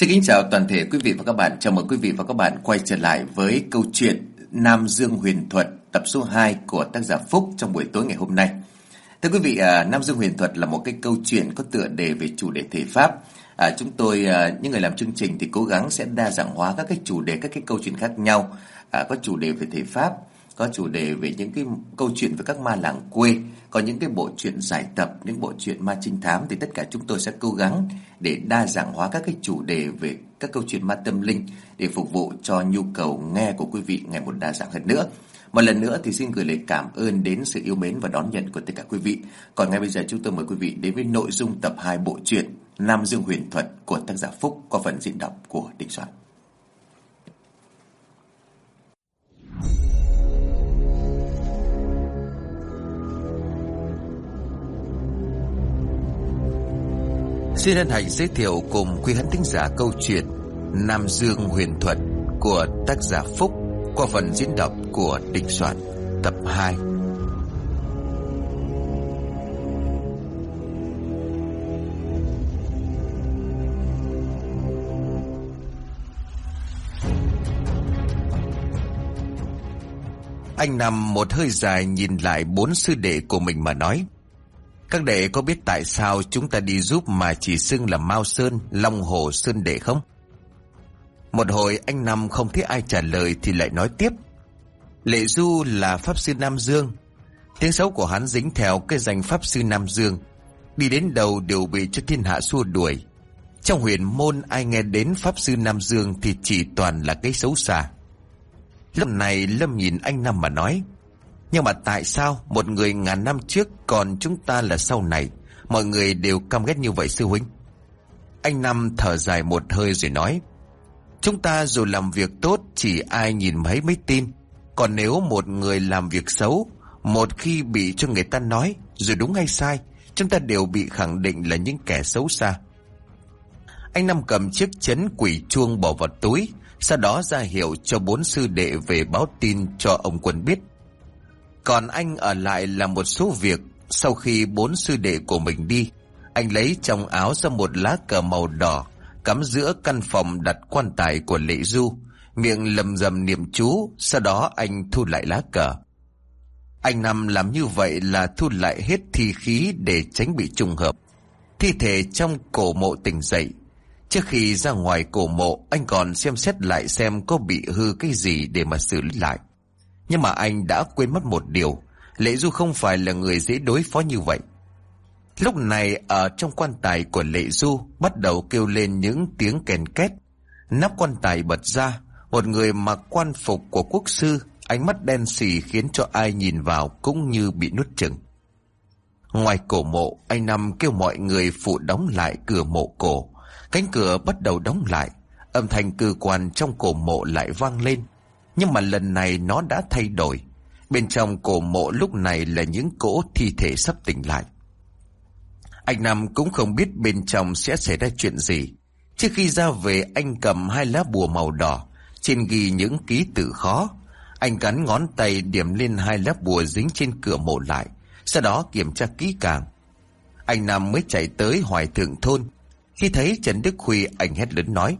Xin kính chào toàn thể quý vị và các bạn. Chào mừng quý vị và các bạn quay trở lại với câu chuyện Nam Dương Huyền Thuật tập số 2 của tác giả Phúc trong buổi tối ngày hôm nay. Thưa quý vị, à, Nam Dương Huyền Thuật là một cái câu chuyện có tựa đề về chủ đề thể pháp. À, chúng tôi, à, những người làm chương trình thì cố gắng sẽ đa dạng hóa các cái chủ đề, các cái câu chuyện khác nhau. À, có chủ đề về thể pháp, có chủ đề về những cái câu chuyện về các ma làng quê, có những cái bộ truyện giải tập, những bộ truyện ma trinh thám thì tất cả chúng tôi sẽ cố gắng để đa dạng hóa các cái chủ đề về các câu chuyện ma tâm linh để phục vụ cho nhu cầu nghe của quý vị ngày một đa dạng hơn nữa. Một lần nữa thì xin gửi lời cảm ơn đến sự yêu mến và đón nhận của tất cả quý vị. Còn ngay bây giờ chúng tôi mời quý vị đến với nội dung tập 2 bộ truyện Nam Dương Huyền Thuật của tác giả Phúc qua phần diễn đọc của Đình Soạn. Xin hân hạnh giới thiệu cùng quý khán thính giả câu chuyện Nam Dương Huyền Thuật của tác giả Phúc qua phần diễn đọc của Đình Soạn, tập 2. Anh nằm một hơi dài nhìn lại bốn sư đệ của mình mà nói. Các đệ có biết tại sao chúng ta đi giúp mà chỉ xưng là Mao Sơn, Long Hồ Sơn Đệ không? Một hồi anh Năm không thấy ai trả lời thì lại nói tiếp. Lệ Du là Pháp Sư Nam Dương. Tiếng xấu của hắn dính theo cái danh Pháp Sư Nam Dương. Đi đến đầu đều bị cho thiên hạ xua đuổi. Trong huyền môn ai nghe đến Pháp Sư Nam Dương thì chỉ toàn là cái xấu xa. Lúc này Lâm nhìn anh Năm mà nói. Nhưng mà tại sao một người ngàn năm trước còn chúng ta là sau này, mọi người đều căm ghét như vậy sư huynh? Anh Năm thở dài một hơi rồi nói. Chúng ta dù làm việc tốt chỉ ai nhìn thấy mới tin. Còn nếu một người làm việc xấu, một khi bị cho người ta nói, dù đúng hay sai, chúng ta đều bị khẳng định là những kẻ xấu xa. Anh Năm cầm chiếc chấn quỷ chuông bỏ vào túi, sau đó ra hiệu cho bốn sư đệ về báo tin cho ông quân biết. Còn anh ở lại làm một số việc, sau khi bốn sư đệ của mình đi, anh lấy trong áo ra một lá cờ màu đỏ, cắm giữa căn phòng đặt quan tài của Lệ Du, miệng lầm rầm niệm chú, sau đó anh thu lại lá cờ. Anh Năm làm như vậy là thu lại hết thi khí để tránh bị trùng hợp. Thi thể trong cổ mộ tỉnh dậy. Trước khi ra ngoài cổ mộ, anh còn xem xét lại xem có bị hư cái gì để mà xử lý lại. Nhưng mà anh đã quên mất một điều, Lệ Du không phải là người dễ đối phó như vậy. Lúc này ở trong quan tài của Lệ Du bắt đầu kêu lên những tiếng kèn két. Nắp quan tài bật ra, một người mặc quan phục của quốc sư, ánh mắt đen xì khiến cho ai nhìn vào cũng như bị nuốt chừng. Ngoài cổ mộ, anh Năm kêu mọi người phụ đóng lại cửa mộ cổ. Cánh cửa bắt đầu đóng lại, âm thanh cơ quan trong cổ mộ lại vang lên. Nhưng mà lần này nó đã thay đổi. Bên trong cổ mộ lúc này là những cỗ thi thể sắp tỉnh lại. Anh Nam cũng không biết bên trong sẽ xảy ra chuyện gì. Trước khi ra về anh cầm hai lá bùa màu đỏ, trên ghi những ký tự khó. Anh cắn ngón tay điểm lên hai lá bùa dính trên cửa mộ lại, sau đó kiểm tra kỹ càng. Anh Nam mới chạy tới hoài thượng thôn. Khi thấy Trần Đức Huy, anh hét lớn nói.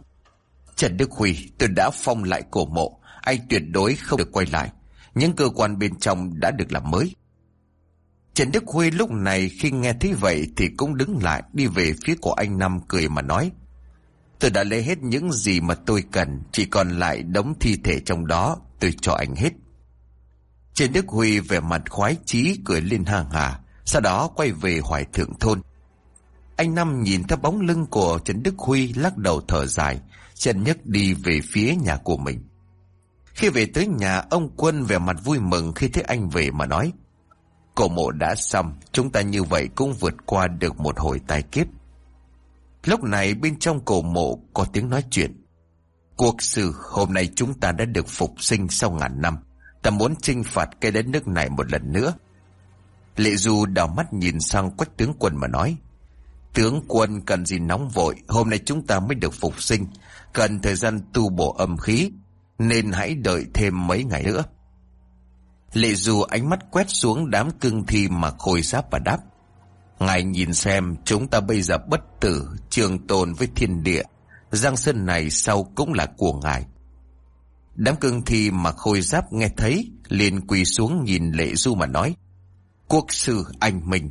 Trần Đức Huy, tôi đã phong lại cổ mộ, anh tuyệt đối không được quay lại. Những cơ quan bên trong đã được làm mới. Trần Đức Huy lúc này khi nghe thấy vậy thì cũng đứng lại đi về phía của anh Năm cười mà nói. Tôi đã lấy hết những gì mà tôi cần, chỉ còn lại đống thi thể trong đó, tôi cho anh hết. Trần Đức Huy về mặt khoái chí cười lên hàng hà, sau đó quay về hoài thượng thôn. Anh Năm nhìn theo bóng lưng của Trần Đức Huy lắc đầu thở dài, chân nhấc đi về phía nhà của mình. Khi về tới nhà, ông Quân vẻ mặt vui mừng khi thấy anh về mà nói. Cổ mộ đã xong, chúng ta như vậy cũng vượt qua được một hồi tai kiếp. Lúc này bên trong cổ mộ có tiếng nói chuyện. Cuộc sự hôm nay chúng ta đã được phục sinh sau ngàn năm. Ta muốn trinh phạt cái đất nước này một lần nữa. Lệ Du đào mắt nhìn sang quách tướng quân mà nói. Tướng quân cần gì nóng vội, hôm nay chúng ta mới được phục sinh, cần thời gian tu bổ âm khí, nên hãy đợi thêm mấy ngày nữa. Lệ Du ánh mắt quét xuống đám cưng thi mà khôi giáp và đáp. Ngài nhìn xem chúng ta bây giờ bất tử, trường tồn với thiên địa. Giang sơn này sau cũng là của ngài. Đám cương thi mà khôi giáp nghe thấy, liền quỳ xuống nhìn Lệ Du mà nói. Quốc sư anh mình.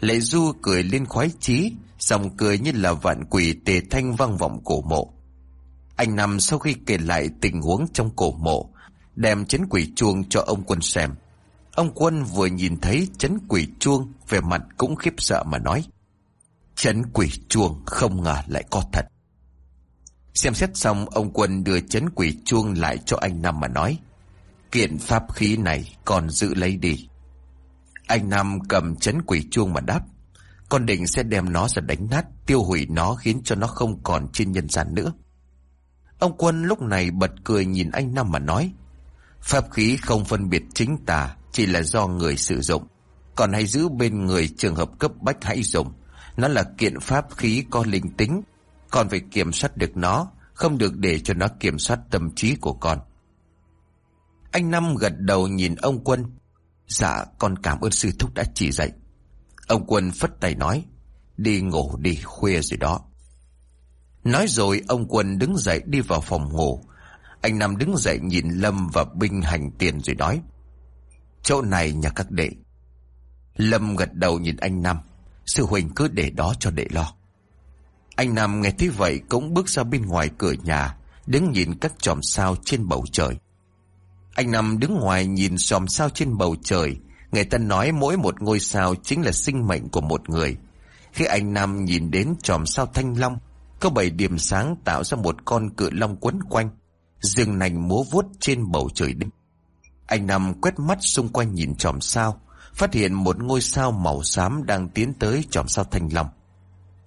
Lệ Du cười lên khoái chí, dòng cười như là vạn quỷ tề thanh vang vọng cổ mộ. Anh nằm sau khi kể lại tình huống trong cổ mộ, đem chấn quỷ chuông cho ông quân xem. Ông quân vừa nhìn thấy chấn quỷ chuông, về mặt cũng khiếp sợ mà nói. Chấn quỷ chuông không ngờ lại có thật. Xem xét xong ông quân đưa chấn quỷ chuông lại cho anh Năm mà nói. Kiện pháp khí này còn giữ lấy đi. Anh Năm cầm chấn quỷ chuông mà đáp. Con định sẽ đem nó ra đánh nát, tiêu hủy nó khiến cho nó không còn trên nhân gian nữa. Ông quân lúc này bật cười nhìn anh Năm mà nói. Pháp khí không phân biệt chính tà, chỉ là do người sử dụng. Còn hãy giữ bên người trường hợp cấp bách hãy dùng. Nó là kiện pháp khí có linh tính, con phải kiểm soát được nó, không được để cho nó kiểm soát tâm trí của con. Anh Năm gật đầu nhìn ông Quân. Dạ, con cảm ơn sư thúc đã chỉ dạy. Ông Quân phất tay nói, đi ngủ đi, khuya rồi đó. Nói rồi ông Quân đứng dậy đi vào phòng ngủ. Anh nam đứng dậy nhìn Lâm và Binh hành tiền rồi nói. Chỗ này nhà các đệ. Lâm gật đầu nhìn anh nam Sư huỳnh cứ để đó cho đệ lo. Anh Nam nghe thấy vậy cũng bước ra bên ngoài cửa nhà, đứng nhìn các chòm sao trên bầu trời. Anh Nam đứng ngoài nhìn chòm sao trên bầu trời, người ta nói mỗi một ngôi sao chính là sinh mệnh của một người. Khi anh Nam nhìn đến chòm sao thanh long, có bảy điểm sáng tạo ra một con cự long quấn quanh, rừng nành múa vuốt trên bầu trời đêm. Anh nằm quét mắt xung quanh nhìn chòm sao, phát hiện một ngôi sao màu xám đang tiến tới chòm sao thanh long.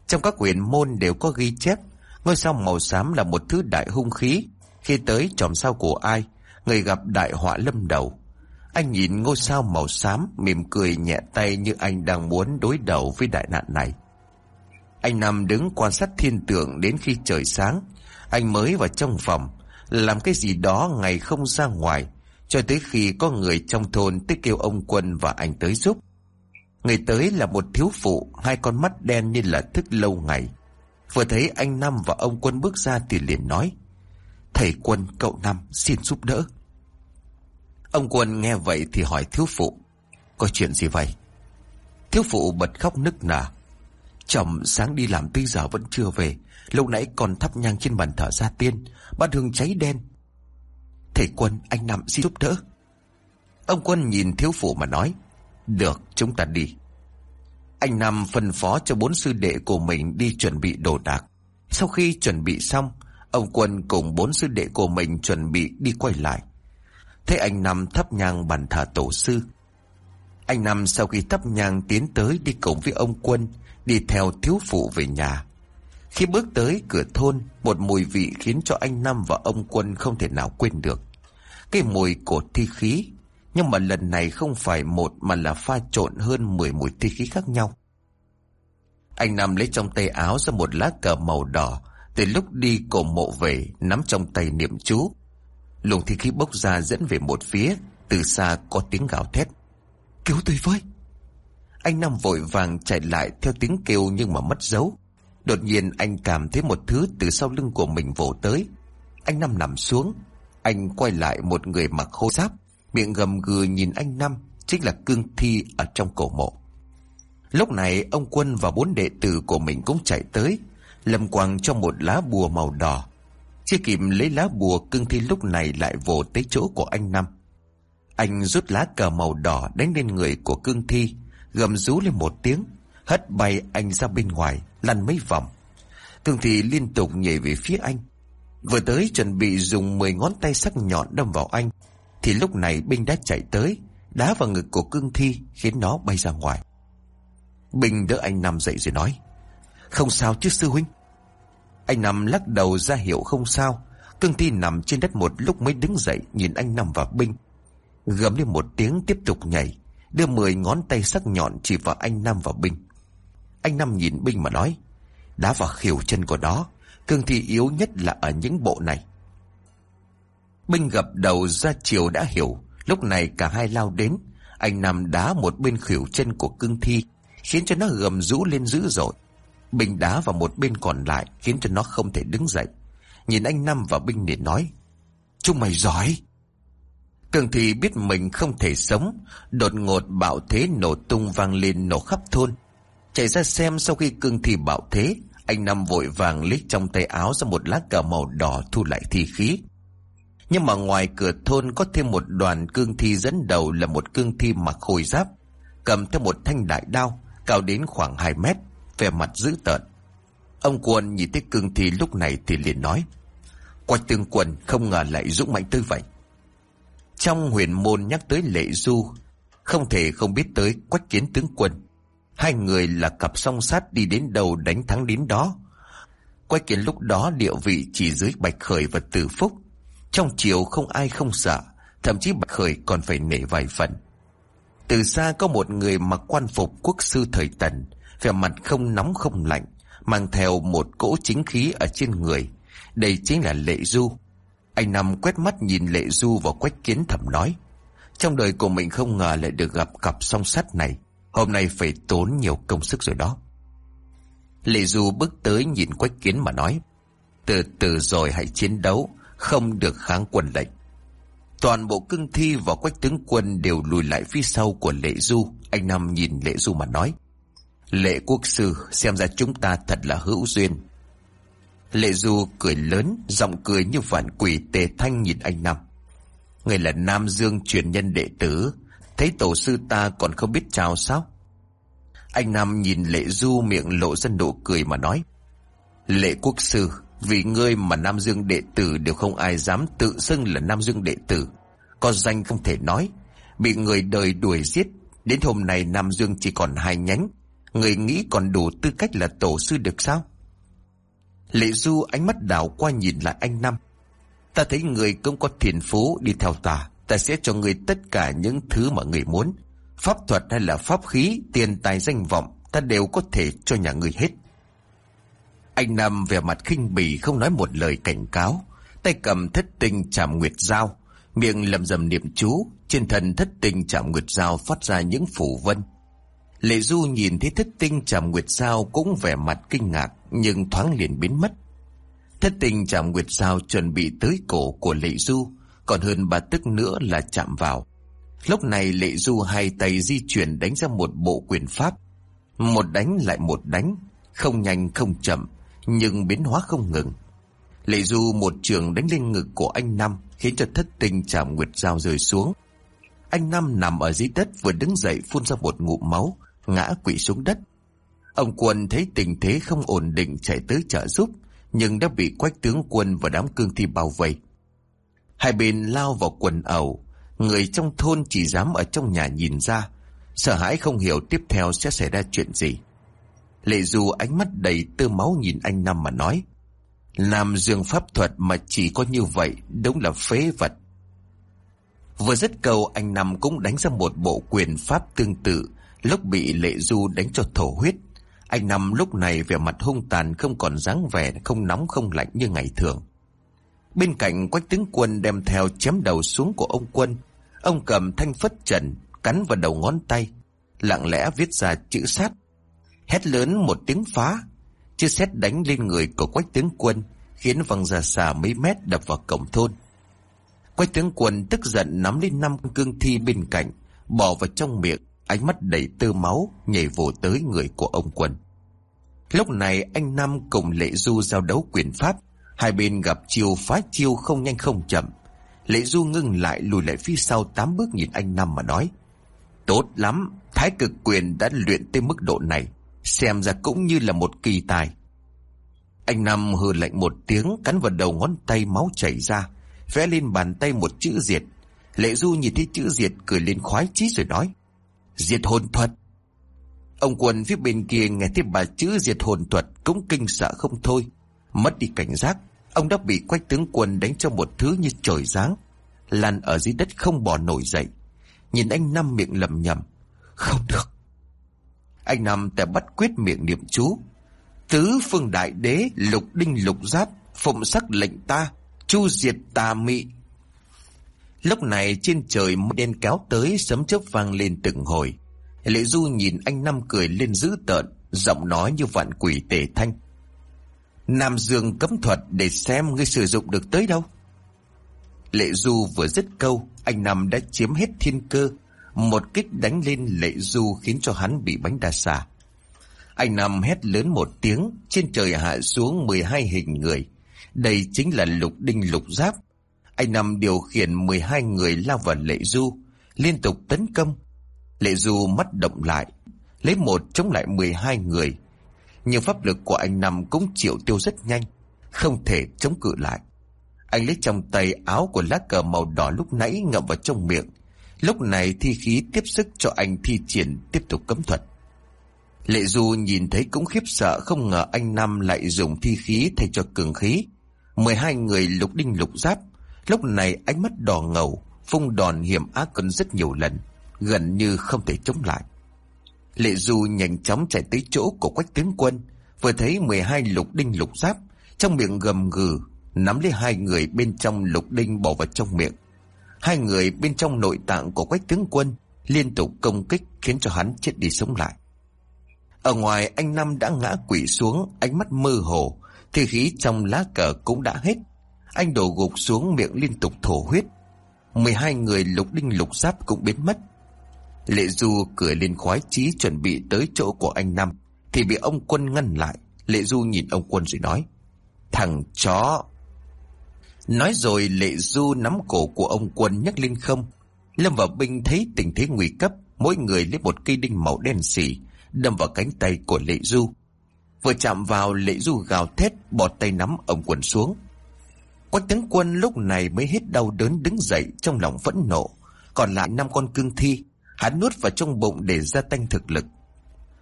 Trong các quyển môn đều có ghi chép, ngôi sao màu xám là một thứ đại hung khí. Khi tới chòm sao của ai, người gặp đại họa lâm đầu. Anh nhìn ngôi sao màu xám, mỉm cười nhẹ tay như anh đang muốn đối đầu với đại nạn này. Anh nằm đứng quan sát thiên tượng đến khi trời sáng. Anh mới vào trong phòng, làm cái gì đó ngày không ra ngoài, cho tới khi có người trong thôn tới kêu ông quân và anh tới giúp. Người tới là một thiếu phụ, hai con mắt đen như là thức lâu ngày. Vừa thấy anh Năm và ông Quân bước ra thì liền nói. Thầy Quân, cậu Năm, xin giúp đỡ. Ông Quân nghe vậy thì hỏi thiếu phụ. Có chuyện gì vậy? Thiếu phụ bật khóc nức nở. Chồng sáng đi làm tới giờ vẫn chưa về. Lâu nãy còn thắp nhang trên bàn thờ gia tiên. Bát hương cháy đen. Thầy Quân, anh Nam xin giúp đỡ. Ông Quân nhìn thiếu phụ mà nói. Được, chúng ta đi. Anh Nam phân phó cho bốn sư đệ của mình đi chuẩn bị đồ đạc. Sau khi chuẩn bị xong, ông Quân cùng bốn sư đệ của mình chuẩn bị đi quay lại. Thế anh Nam thắp nhang bàn thờ tổ sư. Anh Nam sau khi thắp nhang tiến tới đi cùng với ông Quân, đi theo thiếu phụ về nhà. Khi bước tới cửa thôn, một mùi vị khiến cho anh Nam và ông Quân không thể nào quên được. Cái mùi của thi khí nhưng mà lần này không phải một mà là pha trộn hơn 10 mùi thi khí khác nhau. Anh Nam lấy trong tay áo ra một lá cờ màu đỏ, từ lúc đi cổ mộ về, nắm trong tay niệm chú. Luồng thi khí bốc ra dẫn về một phía, từ xa có tiếng gào thét. Cứu tôi với! Anh Nam vội vàng chạy lại theo tiếng kêu nhưng mà mất dấu. Đột nhiên anh cảm thấy một thứ từ sau lưng của mình vỗ tới. Anh Nam nằm xuống. Anh quay lại một người mặc khô giáp, miệng gầm gừ nhìn anh Năm, chính là cương thi ở trong cổ mộ. Lúc này ông Quân và bốn đệ tử của mình cũng chạy tới, lầm quàng cho một lá bùa màu đỏ. Chưa kịp lấy lá bùa cương thi lúc này lại vồ tới chỗ của anh Năm. Anh rút lá cờ màu đỏ đánh lên người của cương thi, gầm rú lên một tiếng, hất bay anh ra bên ngoài, lăn mấy vòng. Cương thị liên tục nhảy về phía anh. Vừa tới chuẩn bị dùng 10 ngón tay sắc nhọn đâm vào anh, thì lúc này Binh đã chạy tới, đá vào ngực của cương thi khiến nó bay ra ngoài. Bình đỡ anh nằm dậy rồi nói, không sao chứ sư huynh. Anh nằm lắc đầu ra hiệu không sao, cương thi nằm trên đất một lúc mới đứng dậy nhìn anh nằm và Binh. Gầm lên một tiếng tiếp tục nhảy, đưa mười ngón tay sắc nhọn chỉ vào anh Nam và Binh. Anh Nam nhìn Binh mà nói, đá vào khỉu chân của đó, cương thi yếu nhất là ở những bộ này. Binh gập đầu ra chiều đã hiểu. Lúc này cả hai lao đến. Anh Nam đá một bên khỉu chân của cương thi. Khiến cho nó gầm rú lên dữ dội. Bình đá vào một bên còn lại Khiến cho nó không thể đứng dậy Nhìn anh Nam và Binh liền nói Chúng mày giỏi Cường thì biết mình không thể sống, Đột ngột bạo thế nổ tung vang lên nổ khắp thôn. Chạy ra xem sau khi cương thi bạo thế, Anh Năm vội vàng lít trong tay áo ra một lá cờ màu đỏ thu lại thi khí. Nhưng mà ngoài cửa thôn có thêm một đoàn cương thi dẫn đầu là một cương thi mặc khôi giáp, Cầm theo một thanh đại đao, Cao đến khoảng 2 mét, Vẻ mặt dữ tợn. Ông quân nhìn thấy cương thi lúc này thì liền nói quạch tương quần không ngờ lại dũng mạnh tới vậy. Trong huyền môn nhắc tới lệ du Không thể không biết tới quách kiến tướng quân Hai người là cặp song sát đi đến đầu đánh thắng đến đó. quách kiến lúc đó địa vị chỉ dưới Bạch Khởi và Tử Phúc. Trong chiều không ai không sợ, thậm chí Bạch Khởi còn phải nể vài phần. Từ xa có một người mặc quan phục quốc sư thời tần, vẻ mặt không nóng không lạnh, mang theo một cỗ chính khí ở trên người. Đây chính là Lệ Du. Anh Năm quét mắt nhìn Lệ Du và Quách Kiến thầm nói. Trong đời của mình không ngờ lại được gặp cặp song sắt này. Hôm nay phải tốn nhiều công sức rồi đó. Lệ Du bước tới nhìn Quách Kiến mà nói. Từ từ rồi hãy chiến đấu, không được kháng quân lệnh. Toàn bộ cưng thi và quách tướng quân đều lùi lại phía sau của Lệ Du. Anh Năm nhìn Lệ Du mà nói. Lệ quốc sư, xem ra chúng ta thật là hữu duyên. Lệ Du cười lớn, giọng cười như phản quỷ tề thanh nhìn anh Năm. Người là Nam Dương truyền nhân đệ tử, Thấy tổ sư ta còn không biết chào sao? Anh Nam nhìn lệ du miệng lộ ra nụ cười mà nói Lệ quốc sư Vì ngươi mà Nam Dương đệ tử Đều không ai dám tự xưng là Nam Dương đệ tử. Có danh không thể nói Bị người đời đuổi giết Đến hôm nay Nam Dương chỉ còn hai nhánh. Người nghĩ còn đủ tư cách là tổ sư được sao? Lệ Du ánh mắt đảo qua nhìn lại anh Năm. Ta thấy người cũng có thiền phú đi theo ta. Ta sẽ cho người tất cả những thứ mà người muốn. Pháp thuật hay là pháp khí, Tiền tài danh vọng, Ta đều có thể cho nhà người hết. Anh Nam vẻ mặt khinh bỉ, Không nói một lời cảnh cáo. Tay cầm thất tinh chạm nguyệt dao, Miệng lầm rầm niệm chú. Trên thân thất tinh chạm nguyệt dao Phát ra những phủ vân. Lệ Du nhìn thấy thất tinh chạm nguyệt dao Cũng vẻ mặt kinh ngạc. Nhưng thoáng liền biến mất Thất tinh chạm nguyệt Sao chuẩn bị tới cổ của Lệ Du còn hơn ba tức nữa là chạm vào. Lúc này Lệ Du hai tay di chuyển đánh ra một bộ quyền pháp. Một đánh lại một đánh, không nhanh không chậm, nhưng biến hóa không ngừng. Lệ Du một trường đánh lên ngực của anh Năm, khiến cho thất tinh chạm nguyệt dao rơi xuống. Anh Năm nằm ở dưới đất vừa đứng dậy phun ra một ngụm máu, ngã quỵ xuống đất. Ông quân thấy tình thế không ổn định chạy tới trợ giúp, nhưng đã bị quách tướng quân và đám cương thi bao vây. Hai bên lao vào quần ẩu, người trong thôn chỉ dám ở trong nhà nhìn ra, sợ hãi không hiểu tiếp theo sẽ xảy ra chuyện gì. Lệ du ánh mắt đầy tơ máu nhìn anh Năm mà nói, làm dương pháp thuật mà chỉ có như vậy đúng là phế vật. Vừa dứt câu anh Năm cũng đánh ra một bộ quyền pháp tương tự, lúc bị Lệ Du đánh cho thổ huyết. Anh Năm lúc này vẻ mặt hung tàn không còn dáng vẻ không nóng không lạnh như ngày thường. Bên cạnh quách tướng quân đem theo chém đầu xuống của ông quân. Ông cầm thanh phất trần, cắn vào đầu ngón tay, lặng lẽ viết ra chữ sát. Hét lớn một tiếng phá, chiếc xét đánh lên người của quách tướng quân, khiến văng ra xa mấy mét đập vào cổng thôn. Quách tướng quân tức giận nắm lên năm cương thi bên cạnh, bỏ vào trong miệng, ánh mắt đầy tơ máu, nhảy vồ tới người của ông quân. Lúc này anh Nam cùng Lệ Du giao đấu quyền pháp, Hai bên gặp chiêu phá chiêu không nhanh không chậm. Lệ Du ngưng lại lùi lại phía sau tám bước nhìn anh Nam mà nói. Tốt lắm, thái cực quyền đã luyện tới mức độ này. Xem ra cũng như là một kỳ tài. Anh Nam hừ lạnh một tiếng cắn vào đầu ngón tay máu chảy ra. Vẽ lên bàn tay một chữ diệt. Lệ Du nhìn thấy chữ diệt cười lên khoái chí rồi nói. Diệt hồn thuật. Ông quân phía bên kia nghe thấy bà chữ diệt hồn thuật cũng kinh sợ không thôi. Mất đi cảnh giác, ông đã bị quách tướng quân đánh cho một thứ như trời giáng. Lăn ở dưới đất không bò nổi dậy. Nhìn anh Năm miệng lầm nhầm. Không được. Anh Năm tại bắt quyết miệng niệm chú. Tứ phương đại đế lục đinh lục giáp phụng sắc lệnh ta chu diệt tà mị. Lúc này trên trời mây đen kéo tới sấm chớp vang lên từng hồi. Lệ Du nhìn anh Năm cười lên dữ tợn, Giọng nói như vạn quỷ tề thanh. Nam Dương cấm thuật để xem ngươi sử dụng được tới đâu. Lệ Du vừa dứt câu Anh Nam đã chiếm hết thiên cơ. Một kích đánh lên Lệ Du Khiến cho hắn bị bánh đa xà. Anh Nam hét lớn một tiếng Trên trời hạ xuống 12 hình người. Đây chính là lục đinh lục giáp. Anh năm điều khiển 12 người lao vào Lệ Du, Liên tục tấn công. Lệ Du mắt động lại, Lấy một chống lại 12 người. Nhưng pháp lực của anh Năm cũng chịu tiêu rất nhanh, Không thể chống cự lại. Anh lấy trong tay áo của lá cờ màu đỏ lúc nãy ngậm vào trong miệng. Lúc này thi khí tiếp sức cho anh thi triển tiếp tục cấm thuật. Lệ Du nhìn thấy cũng khiếp sợ, không ngờ anh Năm lại dùng thi khí thay cho cường khí. 12 người lục đinh lục giáp Lúc này ánh mắt đỏ ngầu Phung đòn hiểm ác hơn rất nhiều lần, Gần như không thể chống lại. Lệ Du nhanh chóng chạy tới chỗ của quách tướng quân, Vừa thấy 12 lục đinh lục giáp, Trong miệng gầm gừ, Nắm lấy hai người bên trong lục đinh bỏ vào trong miệng. Hai người bên trong nội tạng của quách tướng quân Liên tục công kích khiến cho hắn chết đi sống lại. Ở ngoài, anh Năm đã ngã quỷ xuống, Ánh mắt mơ hồ Thì khí trong lá cờ cũng đã hết. Anh đổ gục xuống miệng liên tục thổ huyết. 12 người lục đinh lục giáp cũng biến mất. Lệ Du cười lên khoái chí chuẩn bị tới chỗ của anh Năm, Thì bị ông Quân ngăn lại. Lệ Du nhìn ông Quân rồi nói, Thằng chó. Nói rồi, Lệ Du nắm cổ của ông Quân nhắc lên không. Lâm và Binh thấy tình thế nguy cấp, Mỗi người lấy một cây đinh màu đen xỉ Đâm vào cánh tay của Lệ Du. Vừa chạm vào, Lệ Du gào thét Bỏ tay nắm ông Quân xuống. Quách tướng quân lúc này mới hết đau đớn đứng dậy Trong lòng vẫn nộ Còn lại năm con cương thi Hắn nuốt vào trong bụng để gia tăng thực lực.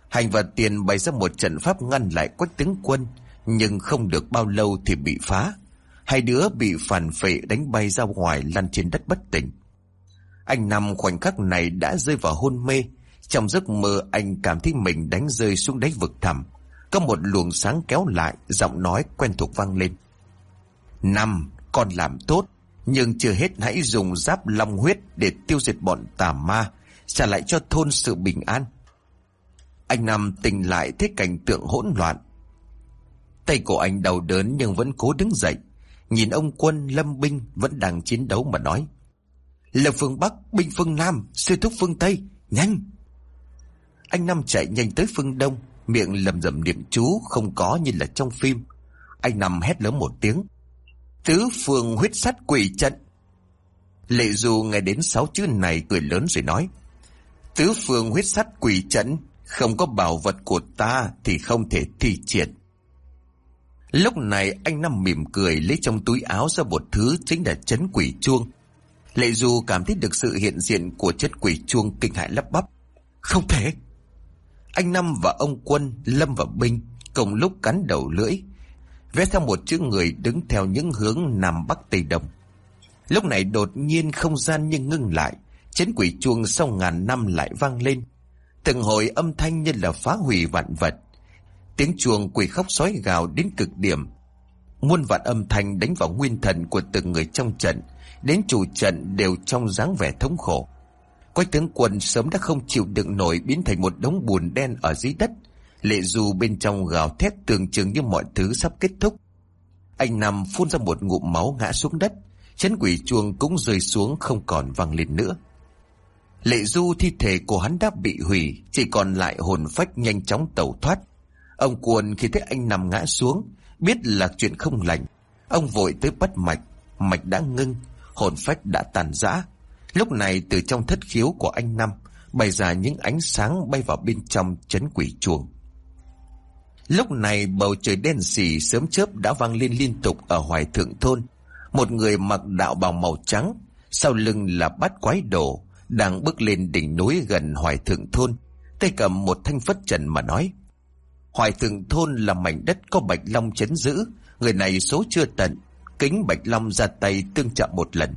Hành và tiền bày ra một trận pháp ngăn lại quách tướng quân, nhưng không được bao lâu thì bị phá. Hai đứa bị phản phệ đánh bay ra ngoài lăn trên đất bất tỉnh. Anh nằm khoảnh khắc này đã rơi vào hôn mê. Trong giấc mơ anh cảm thấy mình đánh rơi xuống đáy vực thẳm. Có một luồng sáng kéo lại, giọng nói quen thuộc vang lên. Năm, con làm tốt, nhưng chưa hết hãy dùng giáp long huyết để tiêu diệt bọn tà ma, trả lại cho thôn sự bình an. Anh Năm tỉnh lại thấy cảnh tượng hỗn loạn. Tay của anh đau đớn nhưng vẫn cố đứng dậy. Nhìn ông quân lâm binh vẫn đang chiến đấu mà nói. Là phương Bắc, binh phương Nam, sư thúc phương Tây, nhanh! Anh Năm chạy nhanh tới phương Đông, miệng lầm rầm niệm chú không có như là trong phim. Anh Năm hét lớn một tiếng. Tứ phương huyết sắt quỷ trận. Lệ du nghe đến sáu chữ này cười lớn rồi nói. Tứ phương huyết sắt quỷ trận, không có bảo vật của ta thì không thể thi triển. Lúc này anh Năm mỉm cười lấy trong túi áo ra một thứ chính là chấn quỷ chuông. Lệ Du cảm thấy được sự hiện diện của chất quỷ chuông kinh hại lắp bắp. Không thể. Anh Năm và ông Quân, Lâm và Binh cùng lúc cắn đầu lưỡi, vẽ theo một chữ người đứng theo những hướng Nam Bắc Tây Đông. Lúc này đột nhiên không gian như ngưng lại, Chấn quỷ chuông sau ngàn năm lại vang lên. Từng hồi âm thanh như là phá hủy vạn vật. Tiếng chuông quỷ khóc sói gào đến cực điểm. Muôn vạn âm thanh đánh vào nguyên thần của từng người trong trận. Đến chủ trận đều trong dáng vẻ thống khổ. Quách tướng quân sớm đã không chịu đựng nổi biến thành một đống bùn đen ở dưới đất. Lệ Du bên trong gào thét tưởng chừng như mọi thứ sắp kết thúc. Anh nằm phun ra một ngụm máu ngã xuống đất. Chấn quỷ chuông cũng rơi xuống không còn vang lên nữa. Lệ du thi thể của hắn đã bị hủy, chỉ còn lại hồn phách nhanh chóng tẩu thoát. Ông cuồn khi thấy anh nằm ngã xuống, biết là chuyện không lành. Ông vội tới bắt mạch, mạch đã ngưng, hồn phách đã tàn rã. Lúc này từ trong thất khiếu của anh Năm, bày ra những ánh sáng bay vào bên trong chấn quỷ chuồng. Lúc này bầu trời đen xỉ sớm chớp đã vang lên liên tục ở hoài thượng thôn. Một người mặc đạo bào màu trắng, sau lưng là bát quái đồ, đang bước lên đỉnh núi gần Hoài Thượng Thôn, tay cầm một thanh phất trần mà nói. Hoài Thượng Thôn là mảnh đất có Bạch Long chấn giữ, người này số chưa tận, kính Bạch Long ra tay tương trợ một lần.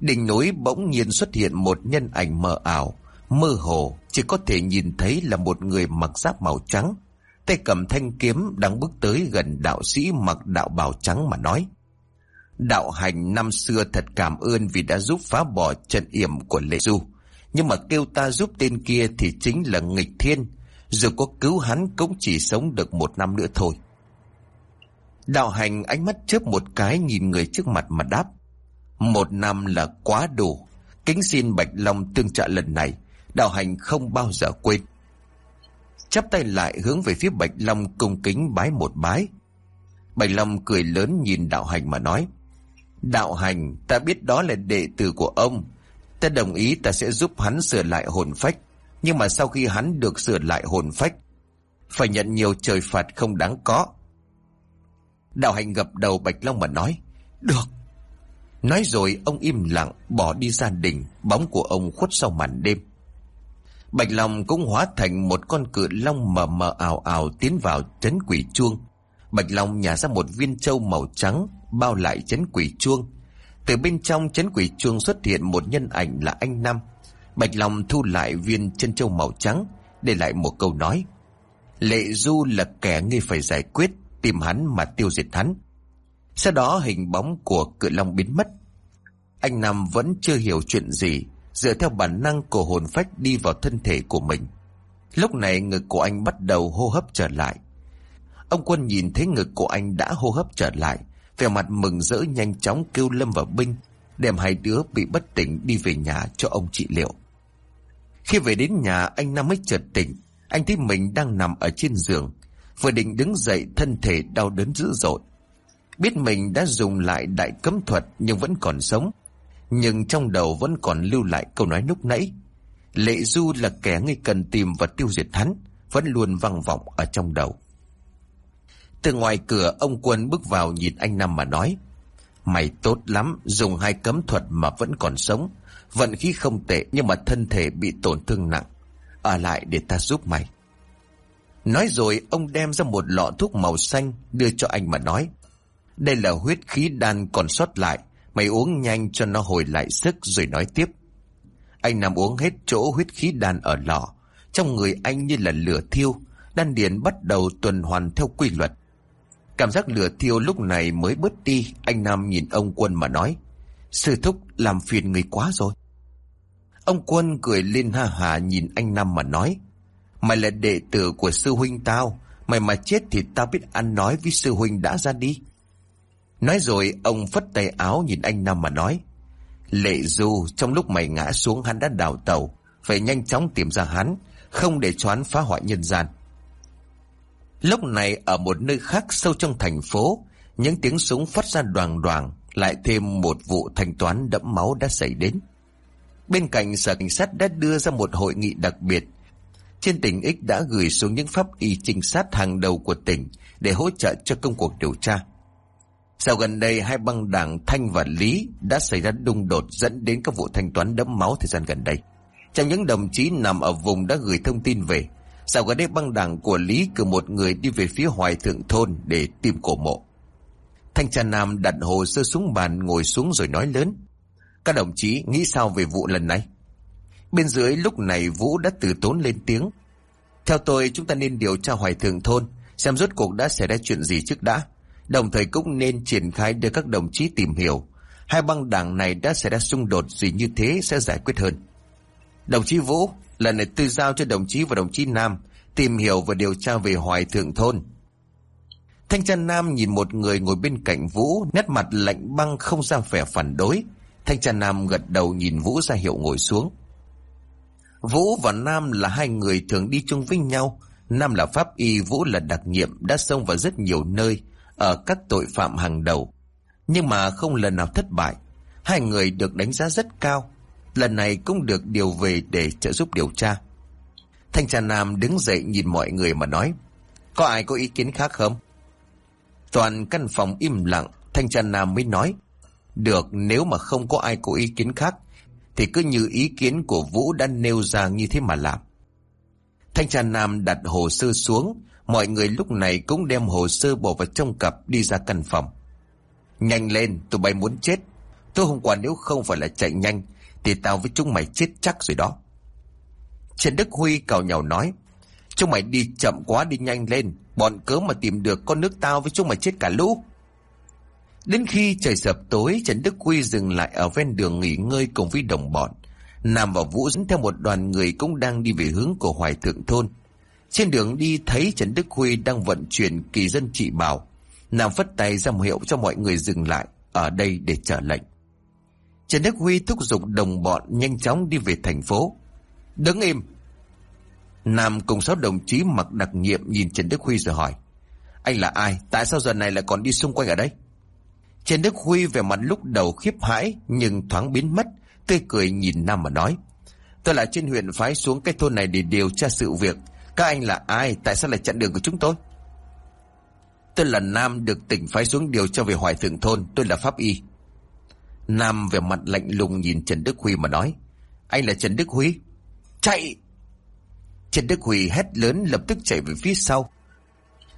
Đỉnh núi bỗng nhiên xuất hiện một nhân ảnh mờ ảo, mơ hồ, chỉ có thể nhìn thấy là một người mặc giáp màu trắng, tay cầm thanh kiếm đang bước tới gần đạo sĩ mặc đạo bào trắng mà nói. Đạo hành năm xưa thật cảm ơn vì đã giúp phá bỏ trận yểm của Lệ Du. Nhưng mà kêu ta giúp tên kia thì chính là nghịch thiên. Dù có cứu hắn cũng chỉ sống được một năm nữa thôi. Đạo hành ánh mắt chớp một cái nhìn người trước mặt mà đáp. Một năm là quá đủ. Kính xin Bạch Long tương trợ lần này. Đạo hành không bao giờ quên. Chắp tay lại hướng về phía Bạch Long cung kính bái một bái. Bạch Long cười lớn nhìn đạo hành mà nói. Đạo hành, ta biết đó là đệ tử của ông. Ta đồng ý ta sẽ giúp hắn sửa lại hồn phách. Nhưng mà sau khi hắn được sửa lại hồn phách, phải nhận nhiều trời phạt không đáng có. Đạo hành gập đầu Bạch Long mà nói. Được. Nói rồi ông im lặng bỏ đi gia đình, bóng của ông khuất sau màn đêm. Bạch Long cũng hóa thành một con cự long mờ mờ ảo ảo tiến vào chấn quỷ chuông. Bạch Long nhả ra một viên châu màu trắng bao lại chấn quỷ chuông. Từ bên trong chấn quỷ chuông xuất hiện một nhân ảnh là anh Năm. Bạch Long thu lại viên chân châu màu trắng, để lại một câu nói. Lệ Du là kẻ ngươi phải giải quyết, tìm hắn mà tiêu diệt hắn. Sau đó hình bóng của cự long biến mất. Anh Năm vẫn chưa hiểu chuyện gì, dựa theo bản năng của hồn phách đi vào thân thể của mình. Lúc này ngực của anh bắt đầu hô hấp trở lại. Ông quân nhìn thấy ngực của anh đã hô hấp trở lại, vẻ mặt mừng rỡ nhanh chóng kêu Lâm và Binh, đem hai đứa bị bất tỉnh đi về nhà cho ông trị liệu. Khi về đến nhà anh nam mới chợt tỉnh, anh thấy mình đang nằm ở trên giường, vừa định đứng dậy thân thể đau đớn dữ dội. Biết mình đã dùng lại đại cấm thuật nhưng vẫn còn sống, nhưng trong đầu vẫn còn lưu lại câu nói lúc nãy. Lệ Du là kẻ người cần tìm và tiêu diệt hắn, vẫn luôn vang vọng ở trong đầu. Từ ngoài cửa ông quân bước vào nhìn anh Năm mà nói. Mày tốt lắm, dùng hai cấm thuật mà vẫn còn sống. Vận khí không tệ nhưng mà thân thể bị tổn thương nặng. Ở lại để ta giúp mày. Nói rồi ông đem ra một lọ thuốc màu xanh đưa cho anh mà nói. Đây là huyết khí đan còn sót lại. Mày uống nhanh cho nó hồi lại sức rồi nói tiếp. Anh nằm uống hết chỗ huyết khí đan ở lọ. Trong người anh như là lửa thiêu. Đan điền bắt đầu tuần hoàn theo quy luật. Cảm giác lửa thiêu lúc này mới bớt đi. Anh Nam nhìn ông Quân mà nói. Sư thúc, làm phiền người quá rồi. Ông Quân cười lên ha hà nhìn anh Nam mà nói. Mày là đệ tử của sư huynh tao. Mày mà chết thì tao biết ăn nói với sư huynh đã ra đi. Nói rồi, ông phất tay áo nhìn anh Nam mà nói. Lệ Du, trong lúc mày ngã xuống hắn đã đào tàu. Phải nhanh chóng tìm ra hắn. Không để choán phá hoại nhân gian. Lúc này, ở một nơi khác sâu trong thành phố. Những tiếng súng phát ra đoàn đoàn. Lại thêm một vụ thanh toán đẫm máu đã xảy đến. Bên cạnh sở cảnh sát đã đưa ra một hội nghị đặc biệt trên tỉnh X đã gửi xuống những pháp y trinh sát hàng đầu của tỉnh để hỗ trợ cho công cuộc điều tra. Sau gần đây, hai băng đảng Thanh và Lý đã xảy ra đung đột dẫn đến các vụ thanh toán đẫm máu thời gian gần đây. Trong những đồng chí nằm ở vùng đã gửi thông tin về, sau gần đây băng đảng của Lý cử một người đi về phía Hoài Thượng Thôn để tìm cổ mộ. Thanh tra Nam đặt hồ sơ xuống bàn ngồi xuống rồi nói lớn. Các đồng chí nghĩ sao về vụ lần này? Bên dưới lúc này Vũ đã từ tốn lên tiếng. Theo tôi chúng ta nên điều tra hoài thượng thôn, xem rốt cuộc đã xảy ra chuyện gì trước đã. Đồng thời cũng nên triển khai đưa các đồng chí tìm hiểu. Hai băng đảng này đã xảy ra xung đột gì như thế sẽ giải quyết hơn. Đồng chí Vũ, lần này tư giao cho đồng chí và đồng chí Nam tìm hiểu và điều tra về hoài thượng thôn. Thanh tra Nam nhìn một người ngồi bên cạnh Vũ, nét mặt lạnh băng không ra vẻ phản đối. Thanh tra Nam gật đầu nhìn Vũ ra hiệu ngồi xuống. Vũ và Nam là hai người thường đi chung với nhau. Nam là pháp y, Vũ là đặc nhiệm, đã xông vào rất nhiều nơi, ở các tội phạm hàng đầu. Nhưng mà không lần nào thất bại. Hai người được đánh giá rất cao. Lần này cũng được điều về để trợ giúp điều tra. Thanh tra Nam đứng dậy nhìn mọi người mà nói. Có ai có ý kiến khác không? Toàn căn phòng im lặng, Thanh tra Nam mới nói. Được, nếu mà không có ai có ý kiến khác, thì cứ như ý kiến của Vũ đã nêu ra như thế mà làm. Thanh tra Nam đặt hồ sơ xuống, mọi người lúc này cũng đem hồ sơ bỏ vào trong cặp đi ra căn phòng. Nhanh lên, tụi bay muốn chết. Tôi hôm qua nếu không phải là chạy nhanh, thì tao với chúng mày chết chắc rồi đó. Trần Đức Huy cào nhào nói, chúng mày đi chậm quá đi nhanh lên, bọn cớ mà tìm được con nước tao với chúng mày chết cả lũ. Đến khi trời sập tối, Trần Đức huy dừng lại ở ven đường nghỉ ngơi cùng với đồng bọn. Nam và Vũ dẫn theo một đoàn người cũng đang đi về hướng của Hoài Thượng Thôn. Trên đường đi thấy Trần Đức Huy đang vận chuyển kỳ dân trị bảo. Nam phất tay ra hiệu cho mọi người dừng lại ở đây để chờ lệnh. Trần Đức Huy thúc giục đồng bọn nhanh chóng đi về thành phố. Đứng im! Nam cùng sáu đồng chí mặc đặc nhiệm nhìn Trần Đức Huy rồi hỏi. Anh là ai? Tại sao giờ này lại còn đi xung quanh ở đây? Trần Đức Huy về mặt lúc đầu khiếp hãi nhưng thoáng biến mất, tươi cười nhìn Nam mà nói. Tôi là trên huyện phái xuống cái thôn này để điều tra sự việc. Các anh là ai? Tại sao lại chặn đường của chúng tôi? Tôi là Nam được tỉnh phái xuống điều tra về hoài thượng thôn. Tôi là Pháp Y. Nam về mặt lạnh lùng nhìn Trần Đức Huy mà nói. Anh là Trần Đức Huy. Chạy! Trần Đức Huy hét lớn lập tức chạy về phía sau.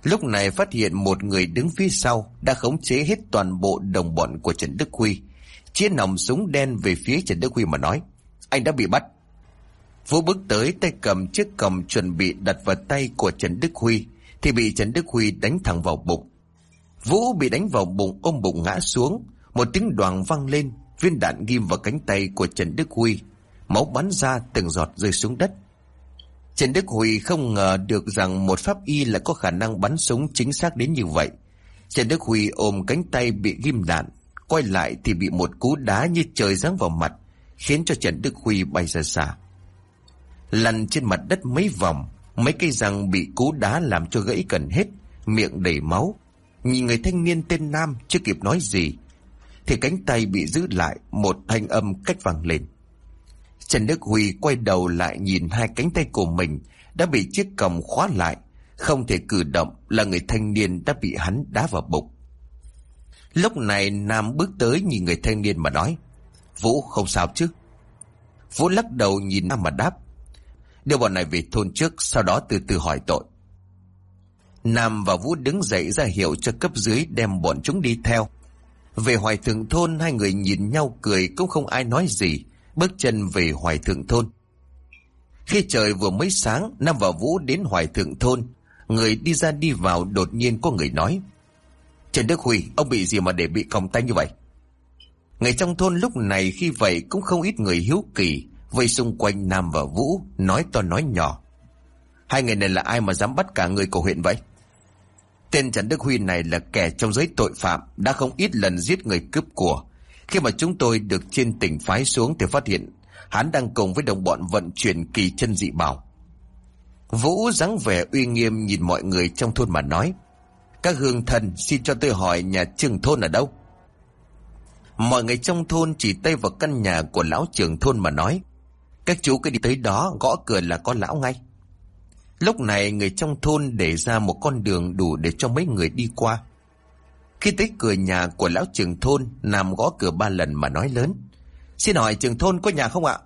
Lúc này phát hiện một người đứng phía sau đã khống chế hết toàn bộ đồng bọn của Trần Đức Huy. Chia nòng súng đen về phía Trần Đức Huy mà nói. Anh đã bị bắt. Vũ bước tới tay cầm chiếc cầm chuẩn bị đặt vào tay của Trần Đức Huy thì bị Trần Đức Huy đánh thẳng vào bụng. Vũ bị đánh vào bụng ôm bụng ngã xuống. Một tiếng đoàn vang lên, viên đạn ghim vào cánh tay của Trần Đức Huy. Máu bắn ra từng giọt rơi xuống đất. Trần Đức Huy không ngờ được rằng một pháp y lại có khả năng bắn súng chính xác đến như vậy. Trần Đức Huy ôm cánh tay bị ghim đạn, quay lại thì bị một cú đá như trời giáng vào mặt, khiến cho Trần Đức Huy bay ra xa. Lăn trên mặt đất mấy vòng, mấy cây răng bị cú đá làm cho gãy cần hết, miệng đầy máu. Nhìn người thanh niên tên Nam chưa kịp nói gì, thì cánh tay bị giữ lại, một thanh âm cách vang lên. Trần Đức Huy quay đầu lại nhìn hai cánh tay của mình đã bị chiếc còng khóa lại, không thể cử động là người thanh niên đã bị hắn đá vào bụng. Lúc này Nam bước tới nhìn người thanh niên mà nói, Vũ không sao chứ? Vũ lắc đầu nhìn Nam mà đáp, đưa bọn này về thôn trước, sau đó từ từ hỏi tội. Nam và Vũ đứng dậy ra hiệu cho cấp dưới đem bọn chúng đi theo. Về hoài thượng thôn hai người nhìn nhau cười cũng không ai nói gì, bước chân về hoài thượng thôn. Khi trời vừa mới sáng, Nam và Vũ đến hoài thượng thôn. Người đi ra đi vào đột nhiên có người nói. Trần Đức Huy, ông bị gì mà để bị còng tay như vậy? Người trong thôn lúc này khi vậy cũng không ít người hiếu kỳ, vây xung quanh Nam và Vũ, nói to nói nhỏ. Hai người này là ai mà dám bắt cả người của huyện vậy? Tên Trần Đức Huy này là kẻ trong giới tội phạm, đã không ít lần giết người cướp của. Khi mà chúng tôi được trên tỉnh phái xuống thì phát hiện hắn đang cùng với đồng bọn vận chuyển kỳ chân dị bảo. Vũ dáng vẻ uy nghiêm nhìn mọi người trong thôn mà nói. Các hương thần xin cho tôi hỏi nhà trường thôn ở đâu? Mọi người trong thôn chỉ tay vào căn nhà của lão trưởng thôn mà nói. Các chú cứ đi tới đó gõ cửa là có lão ngay. Lúc này người trong thôn để ra một con đường đủ để cho mấy người đi qua. Khi tới cửa nhà của lão trưởng thôn, Nam gõ cửa ba lần mà nói lớn. Xin hỏi trưởng thôn có nhà không ạ?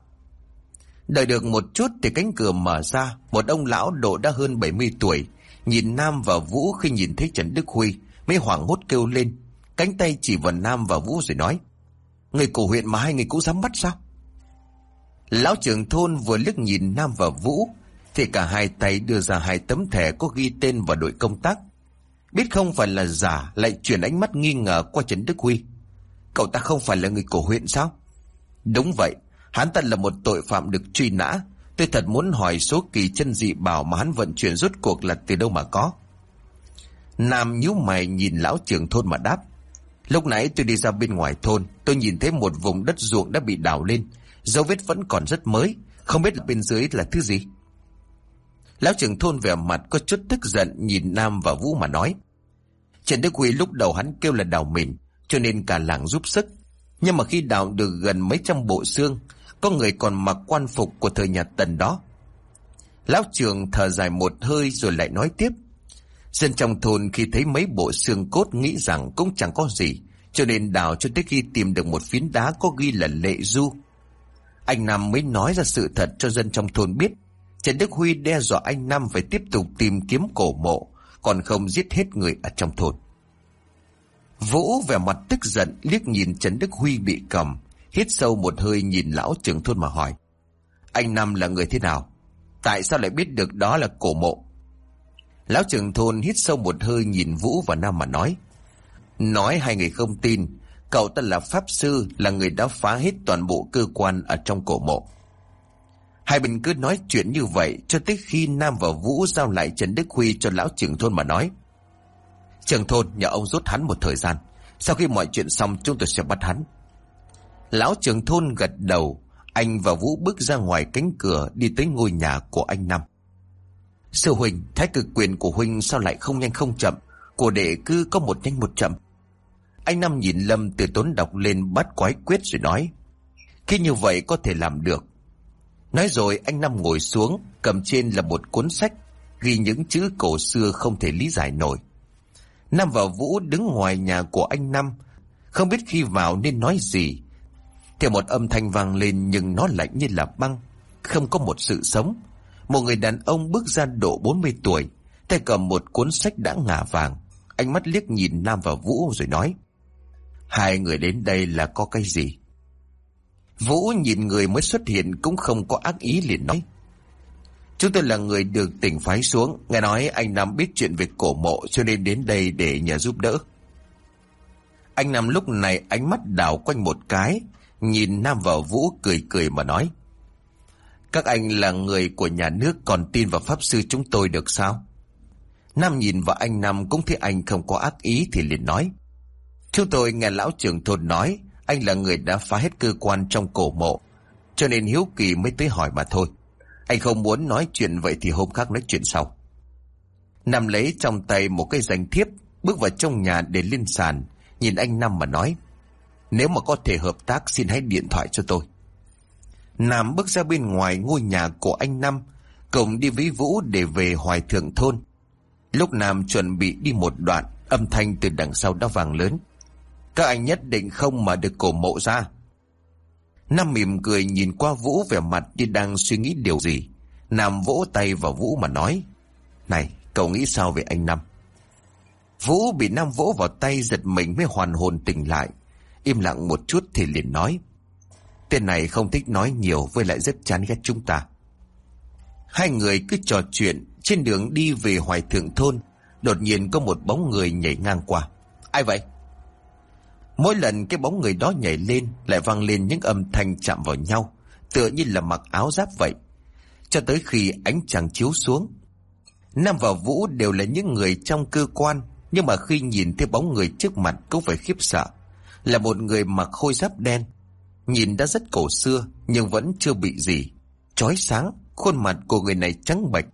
Đợi được một chút thì cánh cửa mở ra, một ông lão độ đã hơn 70 tuổi, nhìn Nam và Vũ khi nhìn thấy Trần Đức Huy, mới hoảng hốt kêu lên, cánh tay chỉ vào Nam và Vũ rồi nói. Người cổ huyện mà hai người cũng dám bắt sao? Lão trưởng thôn vừa liếc nhìn Nam và Vũ, thì cả hai tay đưa ra hai tấm thẻ có ghi tên vào đội công tác. Biết không phải là giả, lại chuyển ánh mắt nghi ngờ qua Trần Đức Huy. Cậu ta không phải là người cổ huyện sao? Đúng vậy, hắn ta là một tội phạm được truy nã. Tôi thật muốn hỏi số kỳ chân dị bảo mà hắn vận chuyển rốt cuộc là từ đâu mà có. Nam nhíu mày nhìn lão trưởng thôn mà đáp. Lúc nãy tôi đi ra bên ngoài thôn, tôi nhìn thấy một vùng đất ruộng đã bị đào lên. Dấu vết vẫn còn rất mới, không biết là bên dưới là thứ gì. Lão trưởng thôn vẻ mặt có chút tức giận nhìn Nam và Vũ mà nói. Trần Đức Huy lúc đầu hắn kêu là đào mìn, cho nên cả làng giúp sức. Nhưng mà khi đào được gần mấy trăm bộ xương, có người còn mặc quan phục của thời nhà Tần đó. Lão trường thở dài một hơi rồi lại nói tiếp. Dân trong thôn khi thấy mấy bộ xương cốt nghĩ rằng cũng chẳng có gì, cho nên đào cho tới khi tìm được một phiến đá có ghi là lệ du. Anh Nam mới nói ra sự thật cho dân trong thôn biết. Trần Đức Huy đe dọa anh Nam phải tiếp tục tìm kiếm cổ mộ, còn không giết hết người ở trong thôn. Vũ vẻ mặt tức giận liếc nhìn Trần Đức Huy bị cầm, hít sâu một hơi nhìn lão trưởng thôn mà hỏi. Anh Nam là người thế nào? Tại sao lại biết được đó là cổ mộ? Lão trưởng thôn hít sâu một hơi nhìn Vũ và Nam mà nói. Nói hai người không tin, cậu ta là Pháp Sư, là người đã phá hết toàn bộ cơ quan ở trong cổ mộ. Hai bên cứ nói chuyện như vậy cho tới khi Nam và Vũ giao lại Trần Đức Huy cho lão trưởng thôn mà nói. Trưởng thôn nhờ ông rút hắn một thời gian. Sau khi mọi chuyện xong chúng tôi sẽ bắt hắn. Lão trưởng thôn gật đầu. Anh và Vũ bước ra ngoài cánh cửa đi tới ngôi nhà của anh Năm. Sư Huynh, thái cực quyền của Huynh sao lại không nhanh không chậm? Của đệ cứ có một nhanh một chậm. Anh Năm nhìn Lâm từ tốn đọc lên bắt quái quyết rồi nói. Khi như vậy có thể làm được. Nói rồi anh Năm ngồi xuống, cầm trên là một cuốn sách, ghi những chữ cổ xưa không thể lý giải nổi. Nam và Vũ đứng ngoài nhà của anh Năm, không biết khi vào nên nói gì. Theo một âm thanh vang lên nhưng nó lạnh như là băng, không có một sự sống. Một người đàn ông bước ra độ 40 tuổi, tay cầm một cuốn sách đã ngả vàng. Ánh mắt liếc nhìn Nam và Vũ rồi nói. Hai người đến đây là có cái gì? Vũ nhìn người mới xuất hiện cũng không có ác ý liền nói. Chúng tôi là người được tỉnh phái xuống, nghe nói anh Nam biết chuyện về cổ mộ cho nên đến đây để nhờ giúp đỡ. Anh Nam lúc này ánh mắt đảo quanh một cái, nhìn Nam vào Vũ cười cười mà nói. Các anh là người của nhà nước còn tin vào pháp sư chúng tôi được sao? Nam nhìn vào anh Nam cũng thấy anh không có ác ý thì liền nói. Chúng tôi nghe lão trưởng thôn nói anh là người đã phá hết cơ quan trong cổ mộ, cho nên hiếu kỳ mới tới hỏi mà thôi. Anh không muốn nói chuyện vậy thì hôm khác nói chuyện sau. Nam lấy trong tay một cái danh thiếp, bước vào trong nhà để lên sàn, nhìn anh Năm mà nói. Nếu mà có thể hợp tác xin hãy điện thoại cho tôi. Nam bước ra bên ngoài ngôi nhà của anh Năm, cùng đi với Vũ để về Hoài Thượng Thôn. Lúc Nam chuẩn bị đi một đoạn, âm thanh từ đằng sau đã vàng lớn. Các anh nhất định không mà được cổ mộ ra. Nam mỉm cười nhìn qua Vũ vẻ mặt như đang suy nghĩ điều gì. Nam vỗ tay vào Vũ mà nói. Này, cậu nghĩ sao về anh Nam? Vũ bị Nam vỗ vào tay giật mình mới hoàn hồn tỉnh lại. Im lặng một chút thì liền nói. Tên này không thích nói nhiều với lại rất chán ghét chúng ta. Hai người cứ trò chuyện trên đường đi về hoài thượng thôn. Đột nhiên có một bóng người nhảy ngang qua. Ai vậy? Mỗi lần cái bóng người đó nhảy lên lại vang lên những âm thanh chạm vào nhau, tựa như là mặc áo giáp vậy. Cho tới khi ánh trăng chiếu xuống. Nam và Vũ đều là những người trong cơ quan, nhưng mà khi nhìn thấy bóng người trước mặt cũng phải khiếp sợ. Là một người mặc khôi giáp đen, nhìn đã rất cổ xưa nhưng vẫn chưa bị gì. Chói sáng, khuôn mặt của người này trắng bệch,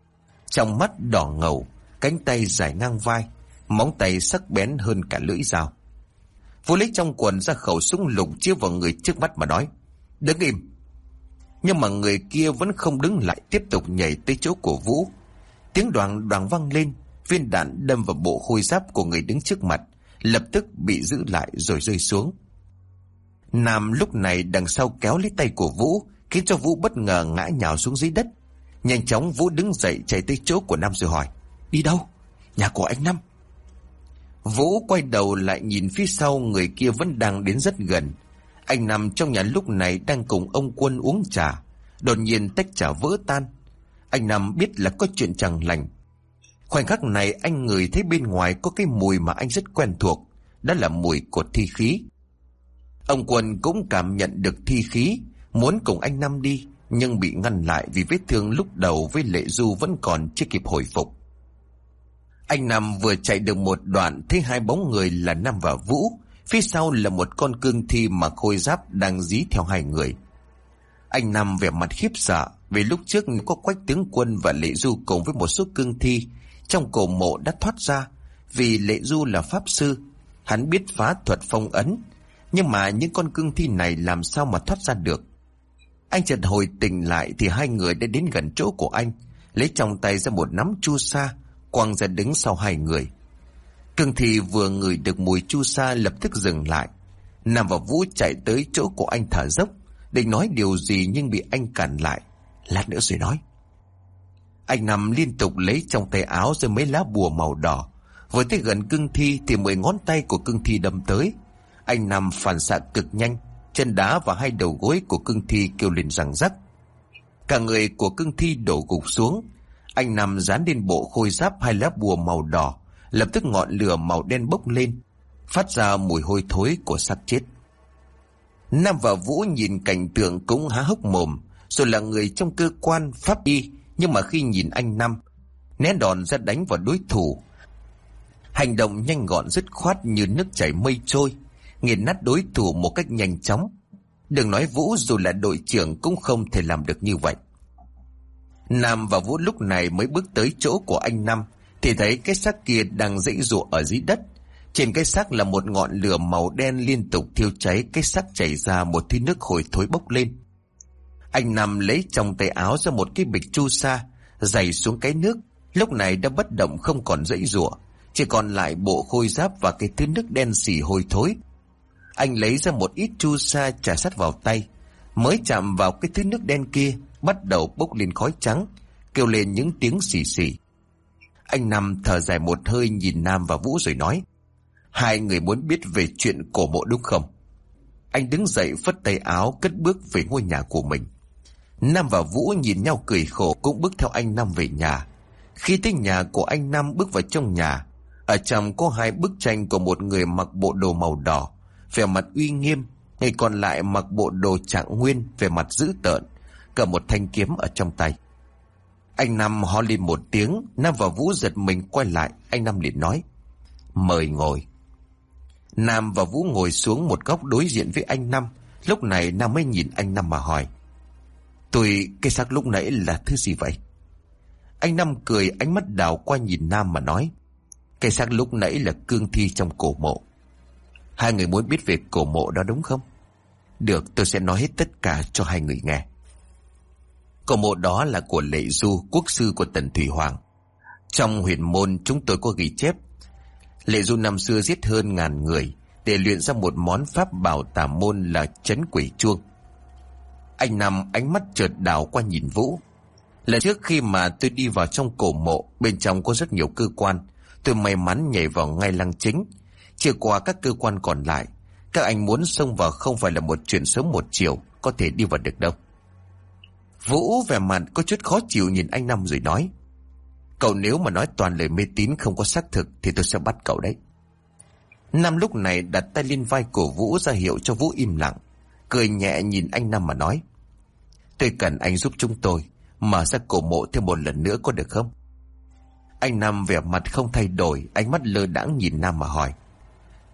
trong mắt đỏ ngầu, cánh tay dài ngang vai, móng tay sắc bén hơn cả lưỡi dao. Vũ lấy trong quần ra khẩu súng lục chiếu vào người trước mắt mà nói. Đứng im. Nhưng mà người kia vẫn không đứng lại tiếp tục nhảy tới chỗ của Vũ. Tiếng đoàn đoàn vang lên, viên đạn đâm vào bộ khôi giáp của người đứng trước mặt, lập tức bị giữ lại rồi rơi xuống. Nam lúc này đằng sau kéo lấy tay của Vũ, khiến cho Vũ bất ngờ ngã nhào xuống dưới đất. Nhanh chóng Vũ đứng dậy chạy tới chỗ của Nam rồi hỏi. Đi đâu? Nhà của anh Năm. Vũ quay đầu lại nhìn phía sau người kia vẫn đang đến rất gần. Anh nằm trong nhà lúc này đang cùng ông quân uống trà. Đột nhiên tách trà vỡ tan. Anh nằm biết là có chuyện chẳng lành. Khoảnh khắc này anh ngửi thấy bên ngoài có cái mùi mà anh rất quen thuộc. Đó là mùi của thi khí. Ông quân cũng cảm nhận được thi khí, muốn cùng anh Năm đi, nhưng bị ngăn lại vì vết thương lúc đầu với Lệ Du vẫn còn chưa kịp hồi phục. Anh Nam vừa chạy được một đoạn, thấy hai bóng người là Nam và Vũ. Phía sau là một con cương thi mà khôi giáp đang dí theo hai người. Anh Nam vẻ mặt khiếp sợ vì lúc trước có quách tướng quân và Lệ Du cùng với một số cương thi trong cổ mộ đã thoát ra, vì Lệ Du là pháp sư. Hắn biết phá thuật phong ấn nhưng mà những con cương thi này làm sao mà thoát ra được. Anh chợt hồi tỉnh lại thì hai người đã đến gần chỗ của anh, lấy trong tay ra một nắm chu sa quăng ra đứng sau hai người. Cương thi vừa ngửi được mùi chu sa lập tức dừng lại. Nam và Vũ chạy tới chỗ của anh thở dốc, định nói điều gì nhưng bị anh cản lại. Lát nữa rồi nói. Anh nằm liên tục lấy trong tay áo rồi mấy lá bùa màu đỏ. Vừa tới gần cương thi thì mười ngón tay của cương thi đâm tới. Anh nằm phản xạ cực nhanh, chân đá và hai đầu gối của cương thi kêu lên răng rắc. Cả người của cương thi đổ gục xuống, anh nằm dán lên bộ khôi giáp hai lá bùa màu đỏ, lập tức ngọn lửa màu đen bốc lên, phát ra mùi hôi thối của xác chết. Nam và Vũ nhìn cảnh tượng cũng há hốc mồm, Rồi là người trong cơ quan pháp y Nhưng mà khi nhìn anh Năm Né đòn ra đánh vào đối thủ. Hành động nhanh gọn dứt khoát như nước chảy mây trôi Nghiền nát đối thủ một cách nhanh chóng. Đừng nói Vũ dù là đội trưởng cũng không thể làm được như vậy. Nam và Vũ lúc này mới bước tới chỗ của anh Năm, Thì thấy cái xác kia đang dãy rụa ở dưới đất. Trên cái xác là một ngọn lửa màu đen liên tục thiêu cháy, Cái xác chảy ra một thứ nước hồi thối bốc lên. Anh Nam lấy trong tay áo ra một cái bịch chu sa Dày xuống cái nước, Lúc này đã bất động không còn dãy rụa Chỉ còn lại bộ khôi giáp và cái thứ nước đen xỉ hôi thối. Anh lấy ra một ít chu sa trà sát vào tay, Mới chạm vào cái thứ nước đen kia bắt đầu bốc lên khói trắng, kêu lên những tiếng xì xì. Anh Năm thở dài một hơi nhìn Nam và Vũ rồi nói, hai người muốn biết về chuyện cổ mộ đúng không? Anh đứng dậy phất tay áo cất bước về ngôi nhà của mình. Nam và Vũ nhìn nhau cười khổ cũng bước theo anh Nam về nhà. Khi tới nhà của anh Nam bước vào trong nhà, ở trong có hai bức tranh của một người mặc bộ đồ màu đỏ, vẻ mặt uy nghiêm, người còn lại mặc bộ đồ trạng nguyên, vẻ mặt dữ tợn, cầm một thanh kiếm ở trong tay. Anh Năm ho lên một tiếng, Nam và Vũ giật mình quay lại, anh Năm liền nói, mời ngồi. Nam và Vũ ngồi xuống một góc đối diện với anh Năm, lúc này Nam mới nhìn anh Năm mà hỏi, tôi cái xác lúc nãy là thứ gì vậy? Anh Năm cười ánh mắt đảo qua nhìn Nam mà nói, cái xác lúc nãy là cương thi trong cổ mộ. Hai người muốn biết về cổ mộ đó đúng không? Được, tôi sẽ nói hết tất cả cho hai người nghe. Cổ mộ đó là của Lệ Du, quốc sư của Tần Thủy Hoàng. Trong huyền môn chúng tôi có ghi chép. Lệ Du năm xưa giết hơn ngàn người để luyện ra một món pháp bảo tà môn là chấn quỷ chuông. Anh nằm ánh mắt chợt đảo qua nhìn Vũ. Lần trước khi mà tôi đi vào trong cổ mộ, bên trong có rất nhiều cơ quan. Tôi may mắn nhảy vào ngay lăng chính. Chia qua các cơ quan còn lại, các anh muốn xông vào không phải là một chuyện sớm một chiều, có thể đi vào được đâu. Vũ vẻ mặt có chút khó chịu nhìn anh Năm rồi nói. Cậu nếu mà nói toàn lời mê tín không có xác thực thì tôi sẽ bắt cậu đấy. Năm lúc này đặt tay lên vai của Vũ ra hiệu cho Vũ im lặng. Cười nhẹ nhìn anh Năm mà nói. Tôi cần anh giúp chúng tôi mở ra cổ mộ thêm một lần nữa có được không? Anh Năm vẻ mặt không thay đổi, ánh mắt lơ đãng nhìn Nam mà hỏi.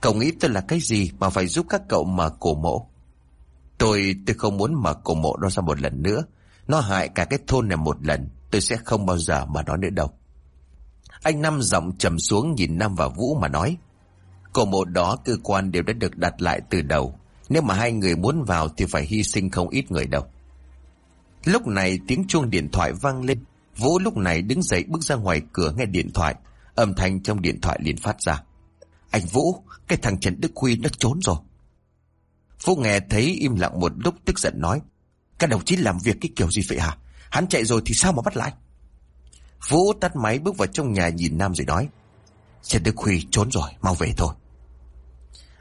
Cậu nghĩ tôi là cái gì mà phải giúp các cậu mở cổ mộ? Tôi, tôi không muốn mở cổ mộ đó ra một lần nữa. Nó hại cả cái thôn này một lần, Tôi sẽ không bao giờ mà nói nữa đâu. Anh Năm giọng trầm xuống nhìn Nam và Vũ mà nói, Cổ mộ đó cơ quan đều đã được đặt lại từ đầu. Nếu mà hai người muốn vào Thì phải hy sinh không ít người đâu. Lúc này tiếng chuông điện thoại vang lên. Vũ lúc này đứng dậy bước ra ngoài cửa nghe điện thoại. Âm thanh trong điện thoại liền phát ra. Anh Vũ, Cái thằng Trần Đức Huy nó trốn rồi. Vũ nghe thấy im lặng một lúc, tức giận nói các đồng chí làm việc cái kiểu gì vậy hả? Hắn chạy rồi thì sao mà bắt lại? Vũ tắt máy bước vào trong nhà nhìn Nam rồi nói. Trần Đức Huy trốn rồi, mau về thôi.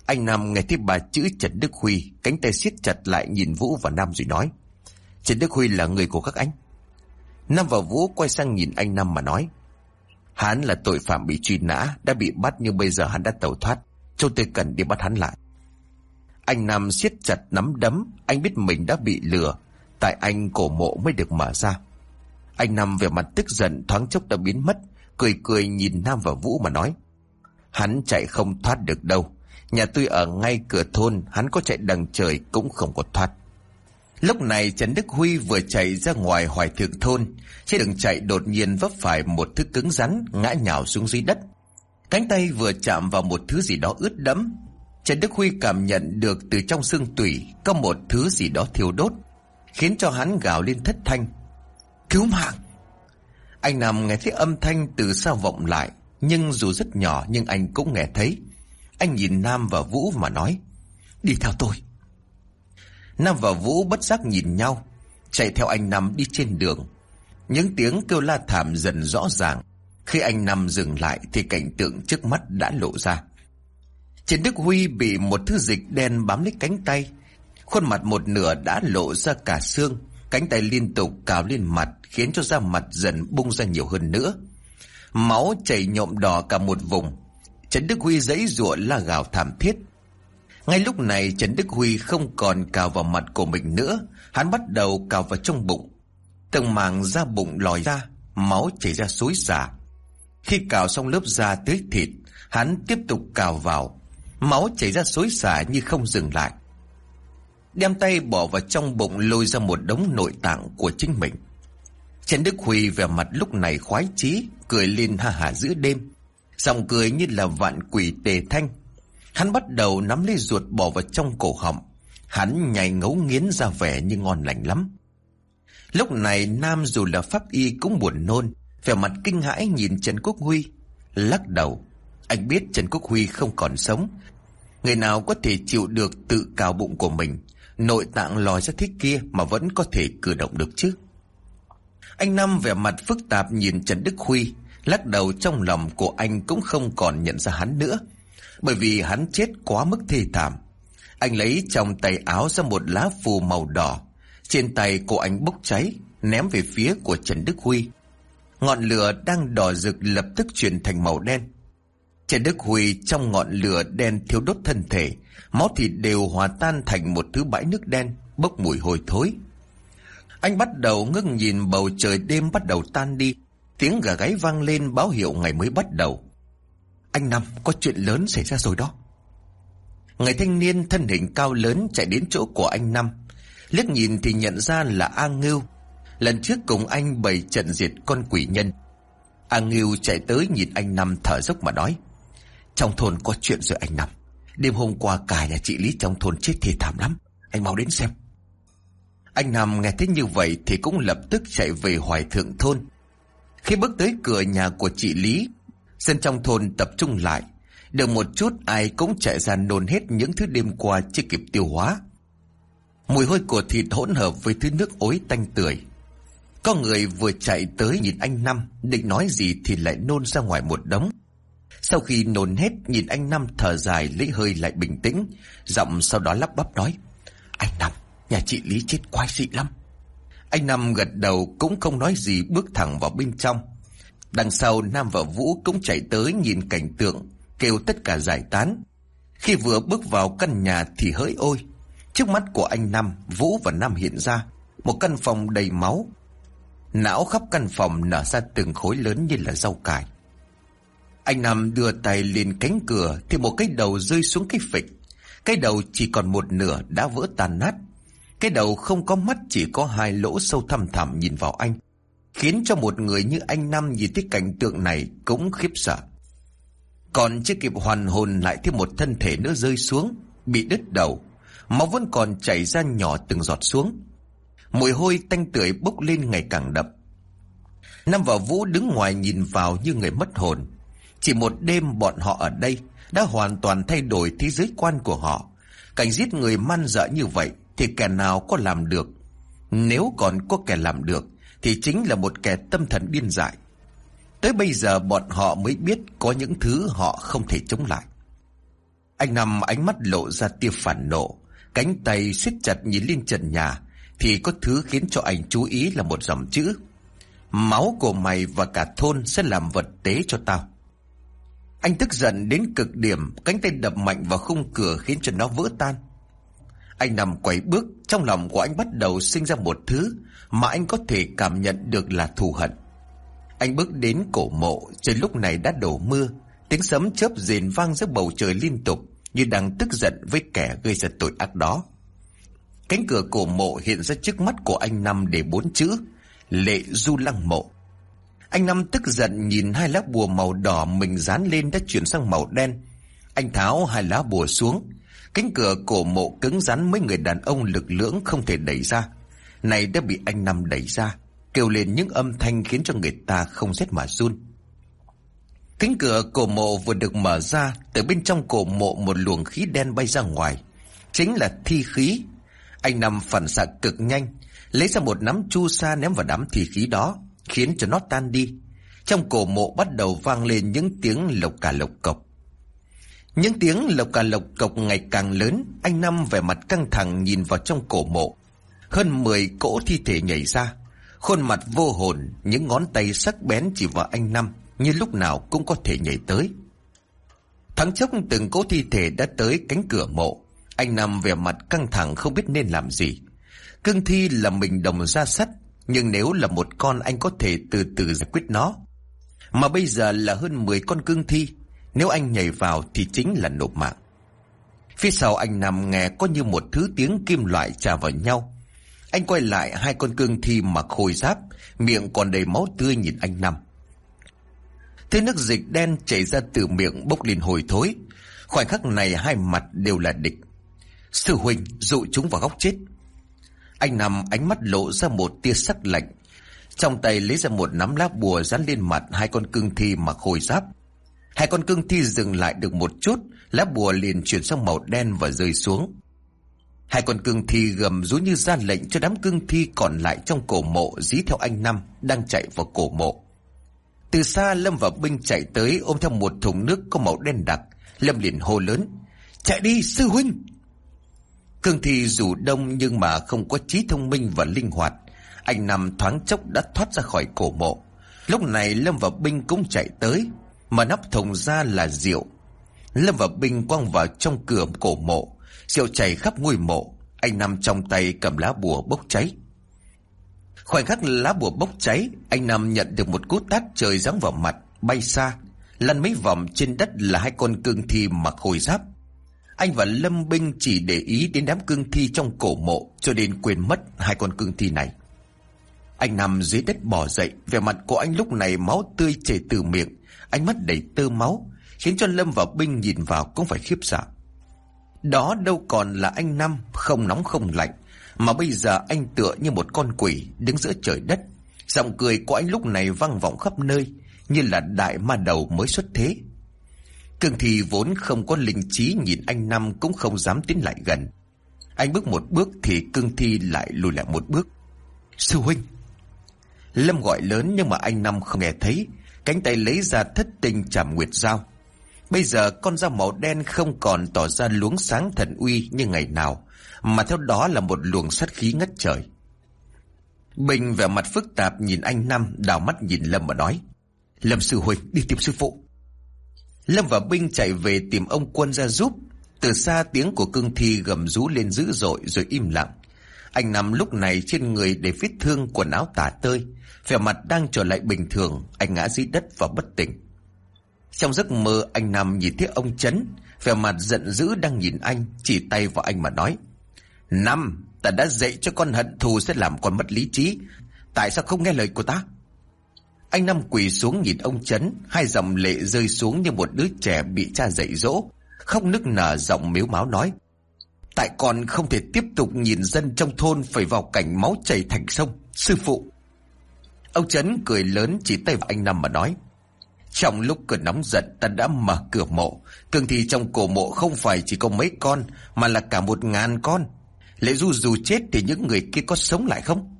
Anh Nam nghe thấy bà chữ Trần Đức Huy, cánh tay siết chặt lại nhìn Vũ và Nam rồi nói. Trần Đức Huy là người của các anh. Nam và Vũ quay sang nhìn anh Nam mà nói. Hắn là tội phạm bị truy nã, đã bị bắt nhưng bây giờ hắn đã tẩu thoát. Chúng tôi cần đi bắt hắn lại. Anh Nam siết chặt nắm đấm, anh biết mình đã bị lừa, tại anh cổ mộ mới được mở ra. Anh Nam về mặt tức giận thoáng chốc đã biến mất, cười cười nhìn Nam và Vũ mà nói. Hắn chạy không thoát được đâu. Nhà tôi ở ngay cửa thôn, hắn có chạy đằng trời cũng không có thoát. Lúc này Trần Đức Huy vừa chạy ra ngoài hoài thượng thôn, trên đường chạy đột nhiên vấp phải một thứ cứng rắn ngã nhào xuống dưới đất. Cánh tay vừa chạm vào một thứ gì đó ướt đẫm. Trần Đức Huy cảm nhận được từ trong xương tủy có một thứ gì đó thiêu đốt khiến cho hắn gào lên thất thanh. Cứu mạng! Anh nằm nghe thấy âm thanh từ xa vọng lại, nhưng dù rất nhỏ nhưng anh cũng nghe thấy. Anh nhìn Nam và Vũ mà nói, đi theo tôi. Nam và Vũ bất giác nhìn nhau, chạy theo anh Nam đi trên đường. Những tiếng kêu la thảm dần rõ ràng. Khi anh Nam dừng lại thì cảnh tượng trước mắt đã lộ ra. Trên Đức Huy bị một thứ dịch đen bám lấy cánh tay, Khuôn mặt một nửa đã lộ ra cả xương, cánh tay liên tục cào lên mặt khiến cho da mặt dần bung ra nhiều hơn nữa. Máu chảy nhộm đỏ cả một vùng. Trần Đức Huy giấy rụa la gào thảm thiết. Ngay lúc này Trần Đức Huy không còn cào vào mặt của mình nữa, hắn bắt đầu cào vào trong bụng. Từng màng da bụng lòi ra, máu chảy ra xối xả. Khi cào xong lớp da tới thịt, hắn tiếp tục cào vào. Máu chảy ra xối xả như không dừng lại. Đem tay bỏ vào trong bụng lôi ra một đống nội tạng của chính mình. Trần Đức Huy vẻ mặt lúc này khoái chí, cười lên ha hả giữa đêm. Giọng cười như là vạn quỷ tề thanh. Hắn bắt đầu nắm lấy ruột bỏ vào trong cổ họng. Hắn nhảy ngấu nghiến ra vẻ như ngon lành lắm. Lúc này Nam dù là pháp y cũng buồn nôn, vẻ mặt kinh hãi nhìn Trần Quốc Huy. Lắc đầu, anh biết Trần Quốc Huy không còn sống. Người nào có thể chịu được tự cào bụng của mình, nội tạng lòi ra thế kia mà vẫn có thể cử động được chứ. Anh Năm vẻ mặt phức tạp nhìn Trần Đức Huy, lắc đầu trong lòng của anh cũng không còn nhận ra hắn nữa, bởi vì hắn chết quá mức thê thảm. Anh lấy trong tay áo ra một lá phù màu đỏ, trên tay của anh bốc cháy, ném về phía của Trần Đức Huy. Ngọn lửa đang đỏ rực lập tức chuyển thành màu đen. Trần Đức Huy trong ngọn lửa đen thiếu đốt thân thể, máu thịt đều hòa tan thành một thứ bãi nước đen, bốc mùi hôi thối. Anh bắt đầu ngước nhìn bầu trời đêm bắt đầu tan đi, tiếng gà gáy vang lên báo hiệu ngày mới bắt đầu. Anh Năm, có chuyện lớn xảy ra rồi đó. Người thanh niên thân hình cao lớn chạy đến chỗ của anh Năm. Liếc nhìn thì nhận ra là A Ngưu. Lần trước cùng anh bày trận diệt con quỷ nhân. A Ngưu chạy tới nhìn anh Năm thở dốc mà nói. Trong thôn có chuyện rồi anh Năm. Đêm hôm qua cả nhà chị Lý trong thôn chết thì thảm lắm. Anh mau đến xem. Anh nằm nghe thấy như vậy thì cũng lập tức chạy về hoài thượng thôn. Khi bước tới cửa nhà của chị Lý, dân trong thôn tập trung lại. Được một chút ai cũng chạy ra nôn hết những thứ đêm qua chưa kịp tiêu hóa. Mùi hôi của thịt hỗn hợp với thứ nước ối tanh tưởi. Có người vừa chạy tới nhìn anh Năm, định nói gì thì lại nôn ra ngoài một đống. Sau khi nôn hết, nhìn anh Năm thở dài lấy hơi lại bình tĩnh, giọng sau đó lắp bắp nói. Anh Năm, nhà chị Lý chết quái dị lắm. Anh Năm gật đầu cũng không nói gì bước thẳng vào bên trong. Đằng sau Nam và Vũ cũng chạy tới nhìn cảnh tượng, kêu tất cả giải tán. Khi vừa bước vào căn nhà thì hỡi ôi, trước mắt của anh Năm, Vũ và Nam hiện ra, một căn phòng đầy máu. Não khắp căn phòng nở ra từng khối lớn như là rau cải. Anh Nam đưa tay lên cánh cửa thì một cái đầu rơi xuống cái phịch. Cái đầu chỉ còn một nửa đã vỡ tan nát. Cái đầu không có mắt chỉ có hai lỗ sâu thăm thẳm nhìn vào anh. Khiến cho một người như anh Năm nhìn thấy cảnh tượng này cũng khiếp sợ. Còn chưa kịp hoàn hồn lại thêm một thân thể nữa rơi xuống, bị đứt đầu. Máu vẫn còn chảy ra nhỏ từng giọt xuống. Mùi hôi tanh tưởi bốc lên ngày càng đậm. Năm và Vũ đứng ngoài nhìn vào như người mất hồn. Chỉ một đêm bọn họ ở đây đã hoàn toàn thay đổi thế giới quan của họ. Cảnh giết người man dợ như vậy thì kẻ nào có làm được. Nếu còn có kẻ làm được thì chính là một kẻ tâm thần điên dại. Tới bây giờ bọn họ mới biết có những thứ họ không thể chống lại. Anh nằm ánh mắt lộ ra tia phản nộ, cánh tay siết chặt nhìn lên trần nhà, thì có thứ khiến cho anh chú ý là một dòng chữ. Máu của mày và cả thôn sẽ làm vật tế cho tao. Anh tức giận đến cực điểm, cánh tay đập mạnh vào khung cửa khiến cho nó vỡ tan. Anh nằm quẩy bước, trong lòng của anh bắt đầu sinh ra một thứ mà anh có thể cảm nhận được là thù hận. Anh bước đến cổ mộ, trời lúc này đã đổ mưa, tiếng sấm chớp rền vang giữa bầu trời liên tục như đang tức giận với kẻ gây ra tội ác đó. Cánh cửa cổ mộ hiện ra trước mắt của anh Năm để bốn chữ Lệ Du Lăng Mộ. Anh Năm tức giận nhìn hai lá bùa màu đỏ mình dán lên đã chuyển sang màu đen. Anh tháo hai lá bùa xuống. Cánh cửa cổ mộ cứng rắn mấy người đàn ông lực lưỡng không thể đẩy ra. Này đã bị anh Năm đẩy ra, kêu lên những âm thanh khiến cho người ta không rét mà run. Cánh cửa cổ mộ vừa được mở ra, từ bên trong cổ mộ một luồng khí đen bay ra ngoài. Chính là thi khí. Anh Năm phản xạ cực nhanh, lấy ra một nắm chu sa ném vào đám thi khí đó khiến cho nó tan đi. Trong cổ mộ bắt đầu vang lên những tiếng lộc cả lộc cộc. Những tiếng lộc cả lộc cộc ngày càng lớn, anh Năm vẻ mặt căng thẳng nhìn vào trong cổ mộ. Hơn 10 cỗ thi thể nhảy ra, khuôn mặt vô hồn, những ngón tay sắc bén chỉ vào anh Năm, như lúc nào cũng có thể nhảy tới. Thắng chốc từng cỗ thi thể đã tới cánh cửa mộ, Anh năm vẻ mặt căng thẳng không biết nên làm gì. Cương thi là mình đồng ra sắt, nhưng nếu là một con anh có thể từ từ giải quyết nó. Mà bây giờ là hơn 10 con cương thi, nếu anh nhảy vào thì chính là nộp mạng. Phía sau anh nằm nghe có như một thứ tiếng kim loại trà vào nhau. Anh quay lại hai con cương thi mặc khôi giáp, miệng còn đầy máu tươi nhìn anh nằm Thế nước dịch đen chảy ra từ miệng bốc lên hồi thối. Khoảnh khắc này hai mặt đều là địch. Sư huynh dụ chúng vào góc chết. Anh nằm ánh mắt lộ ra một tia sắc lạnh. Trong tay lấy ra một nắm lá bùa dán lên mặt hai con cương thi mà khôi giáp. Hai con cương thi dừng lại được một chút, lá bùa liền chuyển sang màu đen và rơi xuống. Hai con cương thi gầm rú như ra lệnh cho đám cương thi còn lại trong cổ mộ dí theo anh Năm đang chạy vào cổ mộ. Từ xa Lâm và Binh chạy tới ôm theo một thùng nước có màu đen đặc. Lâm liền hô lớn. Chạy đi sư huynh! Cương thi dù đông nhưng mà không có trí thông minh và linh hoạt. Anh nam thoáng chốc đã thoát ra khỏi cổ mộ. Lúc này Lâm và Binh cũng chạy tới. Mà nắp thùng ra là rượu. Lâm và Binh quăng vào trong cửa cổ mộ. Rượu chảy khắp ngôi mộ. Anh nam trong tay cầm lá bùa bốc cháy. Khoảnh khắc lá bùa bốc cháy, anh Nam nhận được một cú tát trời giáng vào mặt, bay xa. Lăn mấy vòng trên đất là hai con cương thi mặc khôi giáp. Anh và Lâm Binh chỉ để ý đến đám cương thi trong cổ mộ cho đến quên mất hai con cương thi này. Anh nằm dưới đất bỏ dậy, vẻ mặt của anh lúc này máu tươi chảy từ miệng, ánh mắt đầy tơ máu, khiến cho Lâm và Binh nhìn vào cũng phải khiếp sợ. Đó đâu còn là anh Năm, không nóng không lạnh, mà bây giờ anh tựa như một con quỷ đứng giữa trời đất. Giọng cười của anh lúc này vang vọng khắp nơi, như là đại ma đầu mới xuất thế. Cương thì vốn không có linh trí nhìn anh Năm cũng không dám tiến lại gần. Anh bước một bước thì cương thi lại lùi lại một bước. Sư huynh! Lâm gọi lớn nhưng mà anh Năm không nghe thấy. Cánh tay lấy ra thất tình chạm nguyệt dao. Bây giờ con dao màu đen không còn tỏ ra luống sáng thần uy như ngày nào mà theo đó là một luồng sát khí ngất trời. Bình vẻ mặt phức tạp nhìn anh Năm, đào mắt nhìn Lâm mà nói. Lâm sư huynh đi tìm sư phụ. Lâm và Binh chạy về tìm ông quân ra giúp. Từ xa tiếng của cương thi gầm rú lên dữ dội rồi im lặng. Anh nằm lúc này trên người để vết thương quần áo tả tơi. Vẻ mặt đang trở lại bình thường, anh ngã dưới đất và bất tỉnh. Trong giấc mơ anh nằm nhìn thấy ông Chấn, vẻ mặt giận dữ đang nhìn anh, chỉ tay vào anh mà nói. Năm, ta đã dạy cho con hận thù sẽ làm con mất lý trí. Tại sao không nghe lời của ta? Anh Năm quỳ xuống nhìn ông Trấn, hai dòng lệ rơi xuống như một đứa trẻ bị cha dạy dỗ. Khóc nức nở giọng miếu máu nói. Tại con không thể tiếp tục nhìn dân trong thôn phải vào cảnh máu chảy thành sông. Sư phụ. Ông Trấn cười lớn chỉ tay vào anh Năm mà nói. Trong lúc cơn nóng giận ta đã mở cửa mộ. Cường thì trong cổ mộ không phải chỉ có mấy con mà là cả một ngàn con. Lệ Du dù chết thì những người kia có sống lại không?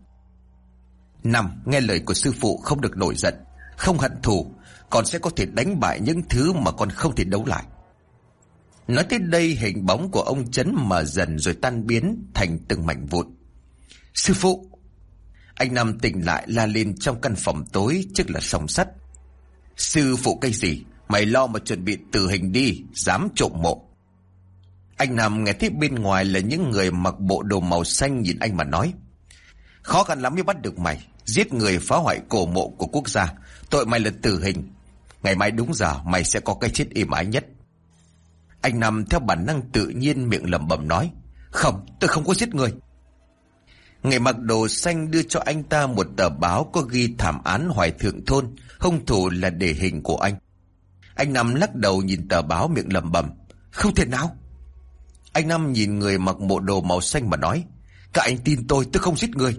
Năm, nghe lời của sư phụ không được nổi giận, không hận thù, còn sẽ có thể đánh bại những thứ mà con không thể đấu lại. Nói tới đây hình bóng của ông chấn mở dần rồi tan biến thành từng mảnh vụn. Sư phụ! Anh Năm tỉnh lại la lên trong căn phòng tối trước là song sắt. Sư phụ cây gì? Mày lo mà chuẩn bị tử hình đi, dám trộm mộ. Anh Nam nghe thấy bên ngoài là những người mặc bộ đồ màu xanh nhìn anh mà nói. Khó khăn lắm mới bắt được mày. Giết người phá hoại cổ mộ của quốc gia. Tội mày là tử hình. Ngày mai đúng giờ mày sẽ có cái chết êm ái nhất. Anh Nam theo bản năng tự nhiên miệng lẩm bẩm nói. Không, tôi không có giết người. Ngày mặc đồ xanh đưa cho anh ta một tờ báo có ghi thảm án hoài thượng thôn. Hung thủ là đề hình của anh. Anh Năm lắc đầu nhìn tờ báo miệng lẩm bẩm. Không thể nào. Anh Năm nhìn người mặc bộ đồ màu xanh mà nói. Các anh tin tôi, tôi không giết người.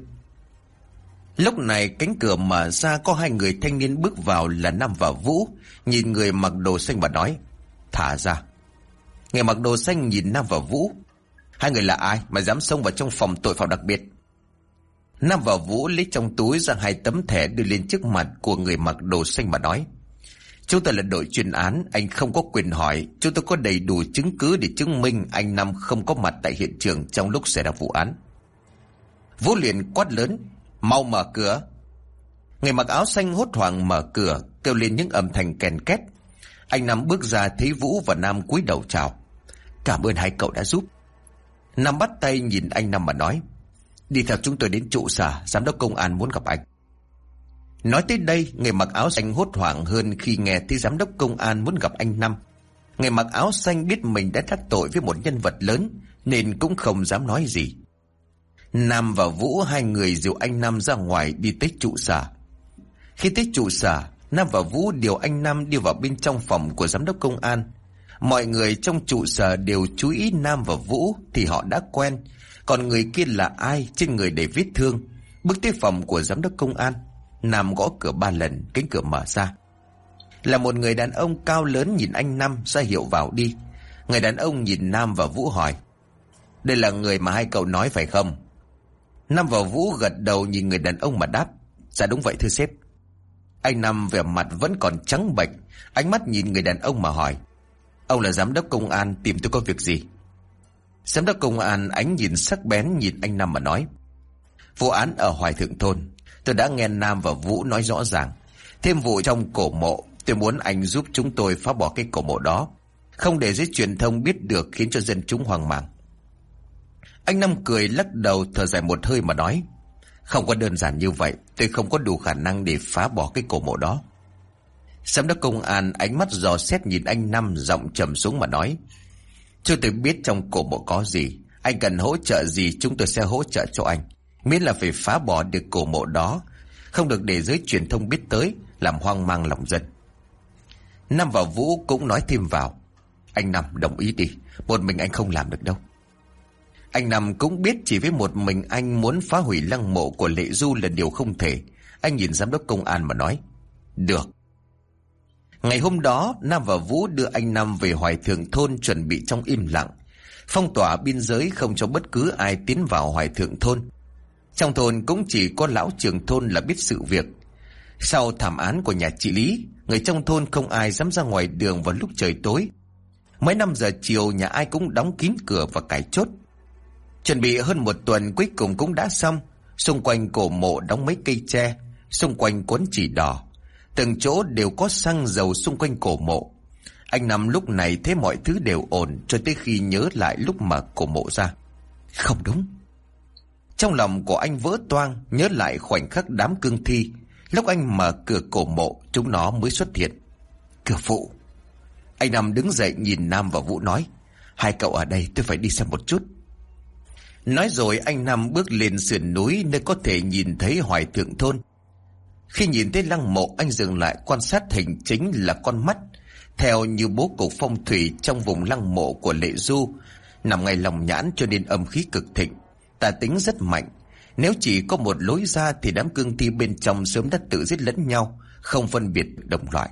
Lúc này cánh cửa mở ra có hai người thanh niên bước vào là Nam và Vũ. Nhìn người mặc đồ xanh và nói. Thả ra. Người mặc đồ xanh nhìn Nam và Vũ. Hai người là ai mà dám xông vào trong phòng tội phạm đặc biệt? Nam và Vũ lấy trong túi ra hai tấm thẻ đưa lên trước mặt của người mặc đồ xanh mà nói. Chúng ta là đội chuyên án, anh không có quyền hỏi. Chúng tôi có đầy đủ chứng cứ để chứng minh anh Nam không có mặt tại hiện trường trong lúc xảy ra vụ án. Vũ liền quát lớn, mau mở cửa. Người mặc áo xanh hốt hoảng mở cửa, kêu lên những âm thanh kèn két. Anh Nam bước ra thấy Vũ và Nam cúi đầu chào. Cảm ơn hai cậu đã giúp. Nam bắt tay nhìn anh Nam mà nói. Đi theo chúng tôi đến trụ sở, giám đốc công an muốn gặp anh. Nói tới đây, người mặc áo xanh hốt hoảng hơn khi nghe thấy giám đốc công an muốn gặp anh Năm. Người mặc áo xanh biết mình đã đắc tội với một nhân vật lớn, nên cũng không dám nói gì. Nam và Vũ hai người dìu anh Nam ra ngoài đi tới trụ sở. Khi tới trụ sở, Nam và Vũ điều anh Nam đi vào bên trong phòng của giám đốc công an. Mọi người trong trụ sở đều chú ý Nam và Vũ thì họ đã quen. Còn người kia là ai trên người để vết thương. Bước tới phòng của giám đốc công an. Nam gõ cửa ba lần, cánh cửa mở ra. Là một người đàn ông cao lớn nhìn anh Nam ra hiệu vào đi. Người đàn ông nhìn Nam và Vũ hỏi. Đây là người mà hai cậu nói phải không? Nam và Vũ gật đầu nhìn người đàn ông mà đáp. Dạ đúng vậy thưa sếp. Anh Nam vẻ mặt vẫn còn trắng bệch, ánh mắt nhìn người đàn ông mà hỏi. Ông là giám đốc công an tìm tôi có việc gì? Giám đốc công an ánh nhìn sắc bén nhìn anh Nam mà nói. Vụ án ở Hoài Thượng Thôn, tôi đã nghe Nam và Vũ nói rõ ràng. Thêm vụ trong cổ mộ, tôi muốn anh giúp chúng tôi phá bỏ cái cổ mộ đó. Không để giới truyền thông biết được khiến cho dân chúng hoang mang. Anh Năm cười lắc đầu thở dài một hơi mà nói. Không có đơn giản như vậy, tôi không có đủ khả năng để phá bỏ cái cổ mộ đó. Giám đốc công an ánh mắt dò xét nhìn anh Năm giọng trầm xuống mà nói. Chưa tôi biết trong cổ mộ có gì, anh cần hỗ trợ gì chúng tôi sẽ hỗ trợ cho anh. Miễn là phải phá bỏ được cổ mộ đó, không được để giới truyền thông biết tới, làm hoang mang lòng dân. Năm và Vũ cũng nói thêm vào. Anh Năm đồng ý đi, một mình anh không làm được đâu. Anh Năm cũng biết chỉ với một mình anh muốn phá hủy lăng mộ của Lệ Du là điều không thể. Anh nhìn giám đốc công an mà nói. Được. Ngày hôm đó, Nam và Vũ đưa anh Nam về Hoài Thượng Thôn chuẩn bị trong im lặng. Phong tỏa biên giới không cho bất cứ ai tiến vào Hoài Thượng Thôn. Trong thôn cũng chỉ có lão trường thôn là biết sự việc. Sau thảm án của nhà chị Lý, người trong thôn không ai dám ra ngoài đường vào lúc trời tối. Mấy năm giờ chiều nhà ai cũng đóng kín cửa và cài chốt. Chuẩn bị hơn một tuần cuối cùng cũng đã xong. Xung quanh cổ mộ đóng mấy cây tre, xung quanh cuốn chỉ đỏ. Từng chỗ đều có xăng dầu xung quanh cổ mộ. Anh nằm lúc này thấy mọi thứ đều ổn cho tới khi nhớ lại lúc mà cổ mộ ra. Không đúng. Trong lòng của anh vỡ toang nhớ lại khoảnh khắc đám cương thi. Lúc anh mở cửa cổ mộ chúng nó mới xuất hiện. Cửa phụ. Anh nằm đứng dậy nhìn Nam và Vũ nói. Hai cậu ở đây tôi phải đi xem một chút. Nói rồi anh Nam bước lên sườn núi nơi có thể nhìn thấy hoài thượng thôn. Khi nhìn thấy lăng mộ anh dừng lại quan sát hình chính là con mắt. Theo như bố cục phong thủy trong vùng lăng mộ của Lệ Du, nằm ngay lòng nhãn cho nên âm khí cực thịnh. Tà tính rất mạnh. Nếu chỉ có một lối ra thì đám cương thi bên trong sớm đã tự giết lẫn nhau, không phân biệt đồng loại.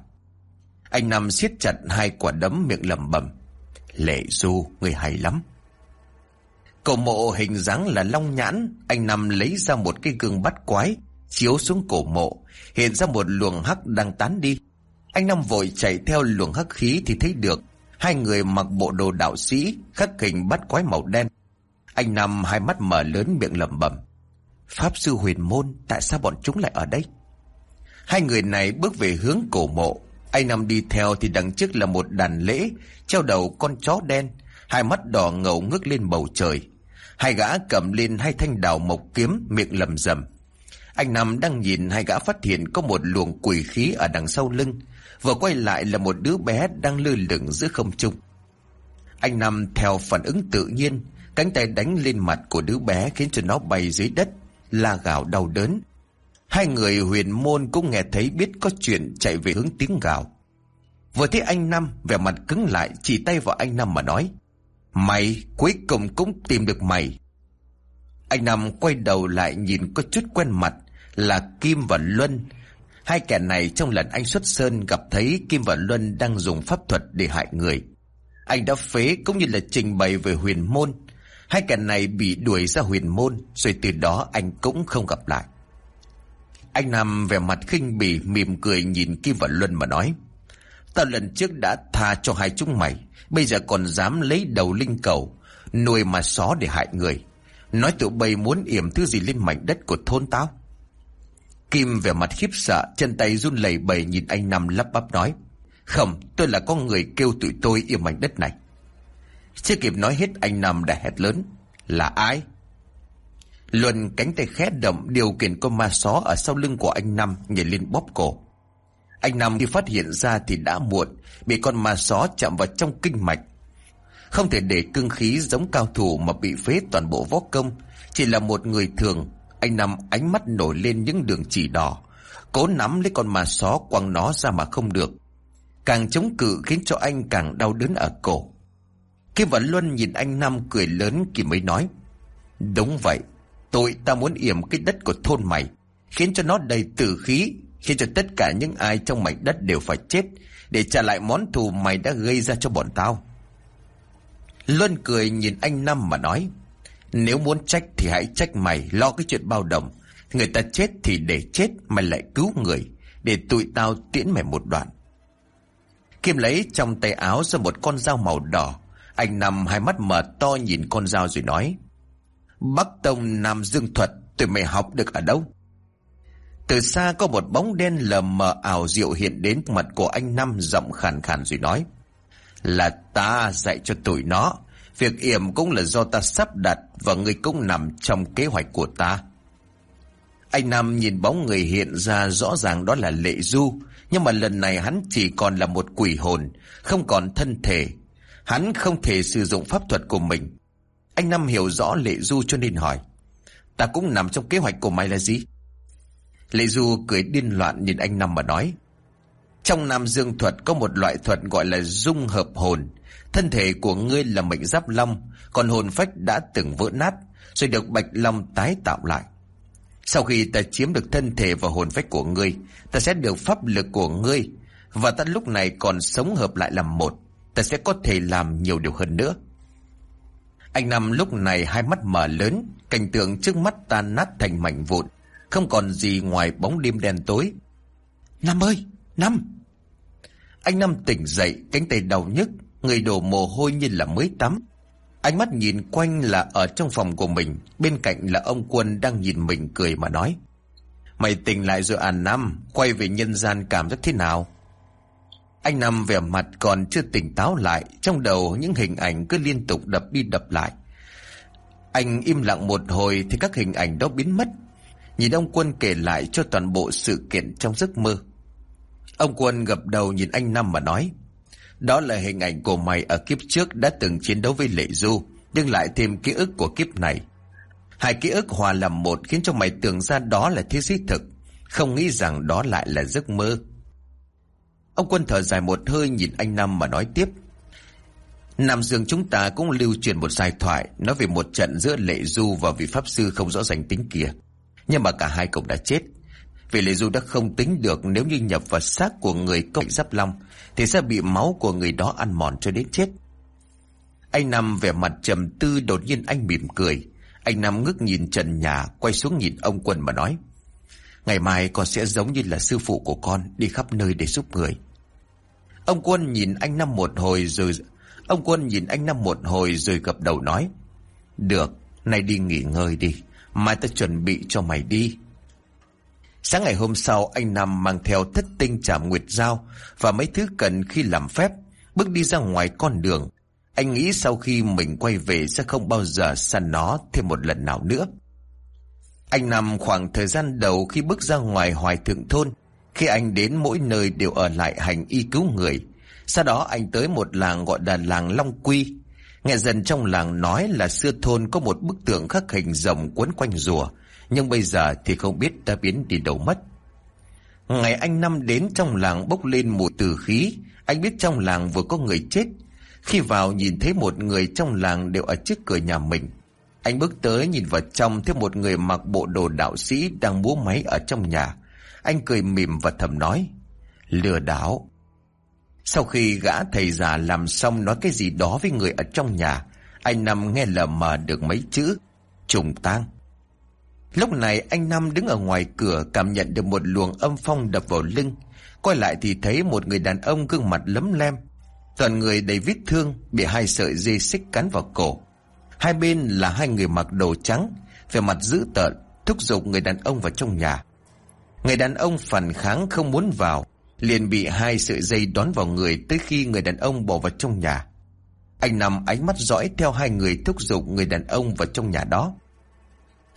Anh Nam siết chặt hai quả đấm miệng lẩm bẩm. Lệ Du, người hay lắm. Cổ mộ hình dáng là long nhãn, anh nằm lấy ra một cái gương bắt quái, chiếu xuống cổ mộ, hiện ra một luồng hắc đang tán đi. Anh Năm vội chạy theo luồng hắc khí thì thấy được, hai người mặc bộ đồ đạo sĩ, khắc hình bắt quái màu đen. Anh Năm hai mắt mở lớn miệng lẩm bẩm. Pháp sư huyền môn, tại sao bọn chúng lại ở đây? Hai người này bước về hướng cổ mộ. Anh Năm đi theo thì đằng trước là một đàn lễ, treo đầu con chó đen, hai mắt đỏ ngầu ngước lên bầu trời. Hai gã cầm lên hai thanh đào mộc kiếm miệng lầm rầm. Anh Nam đang nhìn hai gã phát hiện có một luồng quỷ khí ở đằng sau lưng. Vừa quay lại là một đứa bé đang lơ lửng giữa không trung. Anh Nam theo phản ứng tự nhiên, cánh tay đánh lên mặt của đứa bé khiến cho nó bay dưới đất, la gào đau đớn. Hai người huyền môn cũng nghe thấy biết có chuyện chạy về hướng tiếng gào. Vừa thấy anh Nam vẻ mặt cứng lại chỉ tay vào anh Nam mà nói. Mày cuối cùng cũng tìm được mày. Anh Năm quay đầu lại nhìn có chút quen mặt là Kim và Luân. Hai kẻ này trong lần anh xuất sơn gặp thấy Kim và Luân đang dùng pháp thuật để hại người. Anh đã phế cũng như là trình bày về huyền môn. Hai kẻ này bị đuổi ra huyền môn, rồi từ đó anh cũng không gặp lại. Anh Nam vẻ mặt khinh bỉ, mỉm cười nhìn Kim và Luân mà nói. Tao lần trước đã tha cho hai chúng mày. Bây giờ còn dám lấy đầu linh cầu, Nuôi mà xó để hại người Nói tụi bay muốn yểm thứ gì lên mảnh đất của thôn tao Kim vẻ mặt khiếp sợ, Chân tay run lẩy bẩy nhìn anh Năm lắp bắp nói, Không, tôi là con người kêu tụi tôi yểm mảnh đất này Chưa kịp nói hết, anh Năm đã hét lớn, Là ai? Luân cánh tay khét động, điều khiển con ma só ở sau lưng của anh Năm nhảy lên bóp cổ. Anh Nam khi phát hiện ra thì đã muộn, bị con ma só chạm vào trong kinh mạch. Không thể để cương khí giống cao thủ mà bị phế toàn bộ võ công, chỉ là một người thường. Anh Nam ánh mắt nổi lên những đường chỉ đỏ, cố nắm lấy con ma só quăng nó ra mà không được. Càng chống cự khiến cho anh càng đau đớn ở cổ. Kim và Luân nhìn anh Nam cười lớn thì mới nói. Đúng vậy, tội ta muốn yểm cái đất của thôn mày, khiến cho nó đầy tử khí, khiến cho tất cả những ai trong mảnh đất đều phải chết, để trả lại món thù mày đã gây ra cho bọn tao. Luân cười nhìn anh Năm mà nói. Nếu muốn trách thì hãy trách mày lo cái chuyện bao đồng. Người ta chết thì để chết mày lại cứu người. Để tụi tao tiễn mày một đoạn. Kim lấy trong tay áo ra một con dao màu đỏ. Anh Năm hai mắt mở to nhìn con dao rồi nói. Bắc Tông Nam Dương Thuật, tụi mày học được ở đâu? Từ xa có một bóng đen lờ mờ ảo diệu hiện đến mặt của anh Năm giọng khàn khàn rồi nói. Là ta dạy cho tụi nó. Việc yểm cũng là do ta sắp đặt và người cũng nằm trong kế hoạch của ta. Anh Năm nhìn bóng người hiện ra rõ ràng đó là Lệ Du, nhưng mà lần này hắn chỉ còn là một quỷ hồn, không còn thân thể. Hắn không thể sử dụng pháp thuật của mình. Anh Năm hiểu rõ Lệ Du cho nên hỏi. Ta cũng nằm trong kế hoạch của mày là gì? Lệ Du cười điên loạn nhìn anh Năm mà nói. Trong Nam Dương thuật có một loại thuật gọi là dung hợp hồn. Thân thể của ngươi là mệnh giáp long, còn hồn phách đã từng vỡ nát, rồi được bạch long tái tạo lại. Sau khi ta chiếm được thân thể và hồn phách của ngươi, ta sẽ được pháp lực của ngươi, và ta lúc này còn sống hợp lại làm một, ta sẽ có thể làm nhiều điều hơn nữa. Anh Năm lúc này hai mắt mở lớn, cảnh tượng trước mắt tan nát thành mảnh vụn, không còn gì ngoài bóng đêm đen tối. Năm ơi! Năm! Anh Năm tỉnh dậy, cánh tay đau nhức, người đổ mồ hôi như là mới tắm. Ánh mắt nhìn quanh là ở trong phòng của mình, bên cạnh là ông Quân đang nhìn mình cười mà nói. Mày tỉnh lại rồi à Năm, quay về nhân gian cảm giác thế nào? Anh Năm vẻ mặt còn chưa tỉnh táo lại, trong đầu những hình ảnh cứ liên tục đập đi đập lại. Anh im lặng một hồi thì các hình ảnh đó biến mất. Nhìn ông Quân kể lại cho toàn bộ sự kiện trong giấc mơ. Ông Quân gập đầu nhìn anh Năm mà nói. Đó là hình ảnh của mày ở kiếp trước đã từng chiến đấu với Lệ Du, nhưng lại thêm ký ức của kiếp này. Hai ký ức hòa làm một khiến cho mày tưởng ra đó là thế giới thực, không nghĩ rằng đó lại là giấc mơ. Ông Quân thở dài một hơi nhìn anh Năm mà nói tiếp. Nam Dương chúng ta cũng lưu truyền một giai thoại nói về một trận giữa Lệ Du và vị Pháp Sư không rõ danh tính kia. Nhưng mà cả hai cũng đã chết. Vì Lê Du đã không tính được nếu như nhập vào xác của người công giáp long thì sẽ bị máu của người đó ăn mòn cho đến chết. Anh Năm vẻ mặt trầm tư đột nhiên anh mỉm cười. Anh Năm ngước nhìn trần nhà quay xuống nhìn ông Quân mà nói. Ngày mai con sẽ giống như là sư phụ của con đi khắp nơi để giúp người. Ông Quân nhìn anh Năm một hồi rồi... Ông Quân nhìn anh Năm một hồi rồi gập đầu nói. Được, nay đi nghỉ ngơi đi. Mai ta chuẩn bị cho mày đi. Sáng ngày hôm sau anh Nam mang theo thất tinh trảm nguyệt dao và mấy thứ cần khi làm phép, bước đi ra ngoài con đường. Anh nghĩ sau khi mình quay về sẽ không bao giờ săn nó thêm một lần nào nữa. Anh Nam khoảng thời gian đầu khi bước ra ngoài hoài thượng thôn. Khi anh đến mỗi nơi đều ở lại hành y cứu người. Sau đó anh tới một làng gọi là làng Long Quy. Nghe dần trong làng nói là xưa thôn có một bức tượng khắc hình rồng quấn quanh rùa nhưng bây giờ thì không biết đã biến đi đâu mất. Ngày anh Năm đến trong làng bốc lên một từ khí, anh biết trong làng vừa có người chết. Khi vào nhìn thấy một người trong làng đều ở trước cửa nhà mình. Anh bước tới nhìn vào trong thấy một người mặc bộ đồ đạo sĩ đang múa máy ở trong nhà. Anh cười mỉm và thầm nói, lừa đảo. Sau khi gã thầy già làm xong nói cái gì đó với người ở trong nhà, anh Năm nghe lờ mờ được mấy chữ, trùng tang. Lúc này anh Năm đứng ở ngoài cửa cảm nhận được một luồng âm phong đập vào lưng. Quay lại thì thấy một người đàn ông gương mặt lấm lem. Toàn người đầy vết thương, bị hai sợi dây xích cắn vào cổ. Hai bên là hai người mặc đồ trắng, vẻ mặt dữ tợn, thúc giục người đàn ông vào trong nhà. Người đàn ông phản kháng không muốn vào, liền bị hai sợi dây đón vào người tới khi người đàn ông bỏ vào trong nhà. Anh nằm ánh mắt dõi theo hai người thúc giục người đàn ông vào trong nhà đó.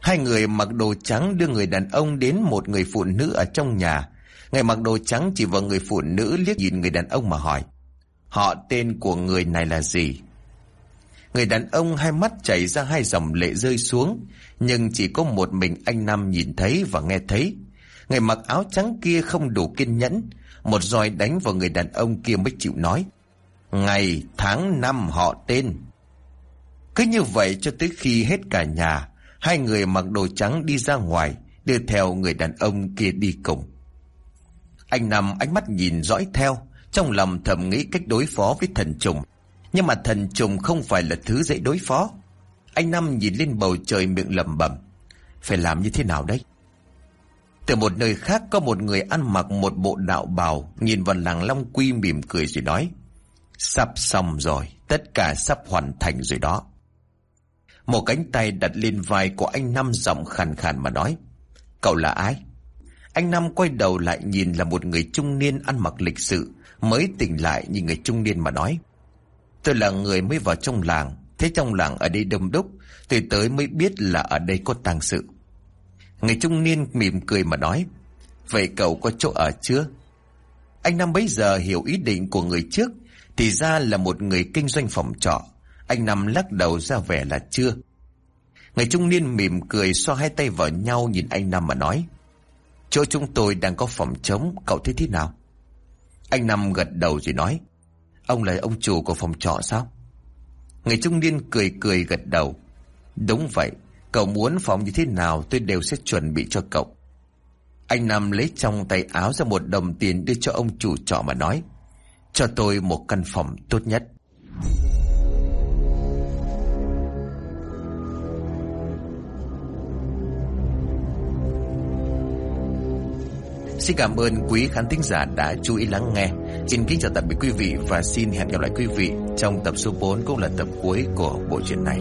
Hai người mặc đồ trắng đưa người đàn ông đến một người phụ nữ ở trong nhà. Người mặc đồ trắng chỉ vào người phụ nữ liếc nhìn người đàn ông mà hỏi. Họ tên của người này là gì? Người đàn ông hai mắt chảy ra hai dòng lệ rơi xuống, nhưng chỉ có một mình anh Nam nhìn thấy và nghe thấy. Người mặc áo trắng kia không đủ kiên nhẫn, một roi đánh vào người đàn ông kia mới chịu nói. Ngày, tháng, năm họ tên. Cứ như vậy cho tới khi hết cả nhà, hai người mặc đồ trắng đi ra ngoài, đưa theo người đàn ông kia đi cùng. Anh nằm ánh mắt nhìn dõi theo, trong lòng thầm nghĩ cách đối phó với thần trùng. Nhưng mà thần trùng không phải là thứ dễ đối phó. Anh Năm nhìn lên bầu trời miệng lẩm bẩm, phải làm như thế nào đấy? Từ một nơi khác có một người ăn mặc một bộ đạo bào, nhìn vào làng Long Quy mỉm cười rồi nói. Sắp xong rồi, tất cả sắp hoàn thành rồi đó. Một cánh tay đặt lên vai của anh Năm giọng khàn khàn mà nói. Cậu là ai? Anh Năm quay đầu lại nhìn là một người trung niên ăn mặc lịch sự, mới tỉnh lại nhìn người trung niên mà nói. Tôi là người mới vào trong làng, thế trong làng ở đây đông đúc, tôi tới mới biết là ở đây có tang sự. Người trung niên mỉm cười mà nói, vậy cậu có chỗ ở chưa? Anh Năm bấy giờ hiểu ý định của người trước, thì ra là một người kinh doanh phòng trọ. Anh Năm lắc đầu ra vẻ là chưa. Người trung niên mỉm cười xoa hai tay vào nhau nhìn anh Năm mà nói. Chỗ chúng tôi đang có phòng trống, cậu thấy thế nào? Anh Năm gật đầu rồi nói. Ông là ông chủ của phòng trọ sao? Người trung niên cười cười gật đầu. Đúng vậy, cậu muốn phòng như thế nào tôi đều sẽ chuẩn bị cho cậu. Anh Nam lấy trong tay áo ra một đồng tiền đưa cho ông chủ trọ mà nói. Cho tôi một căn phòng tốt nhất. Xin cảm ơn quý khán thính giả đã chú ý lắng nghe. Xin kính chào tạm biệt quý vị và xin hẹn gặp lại quý vị trong tập số 4 cũng là tập cuối của bộ truyện này.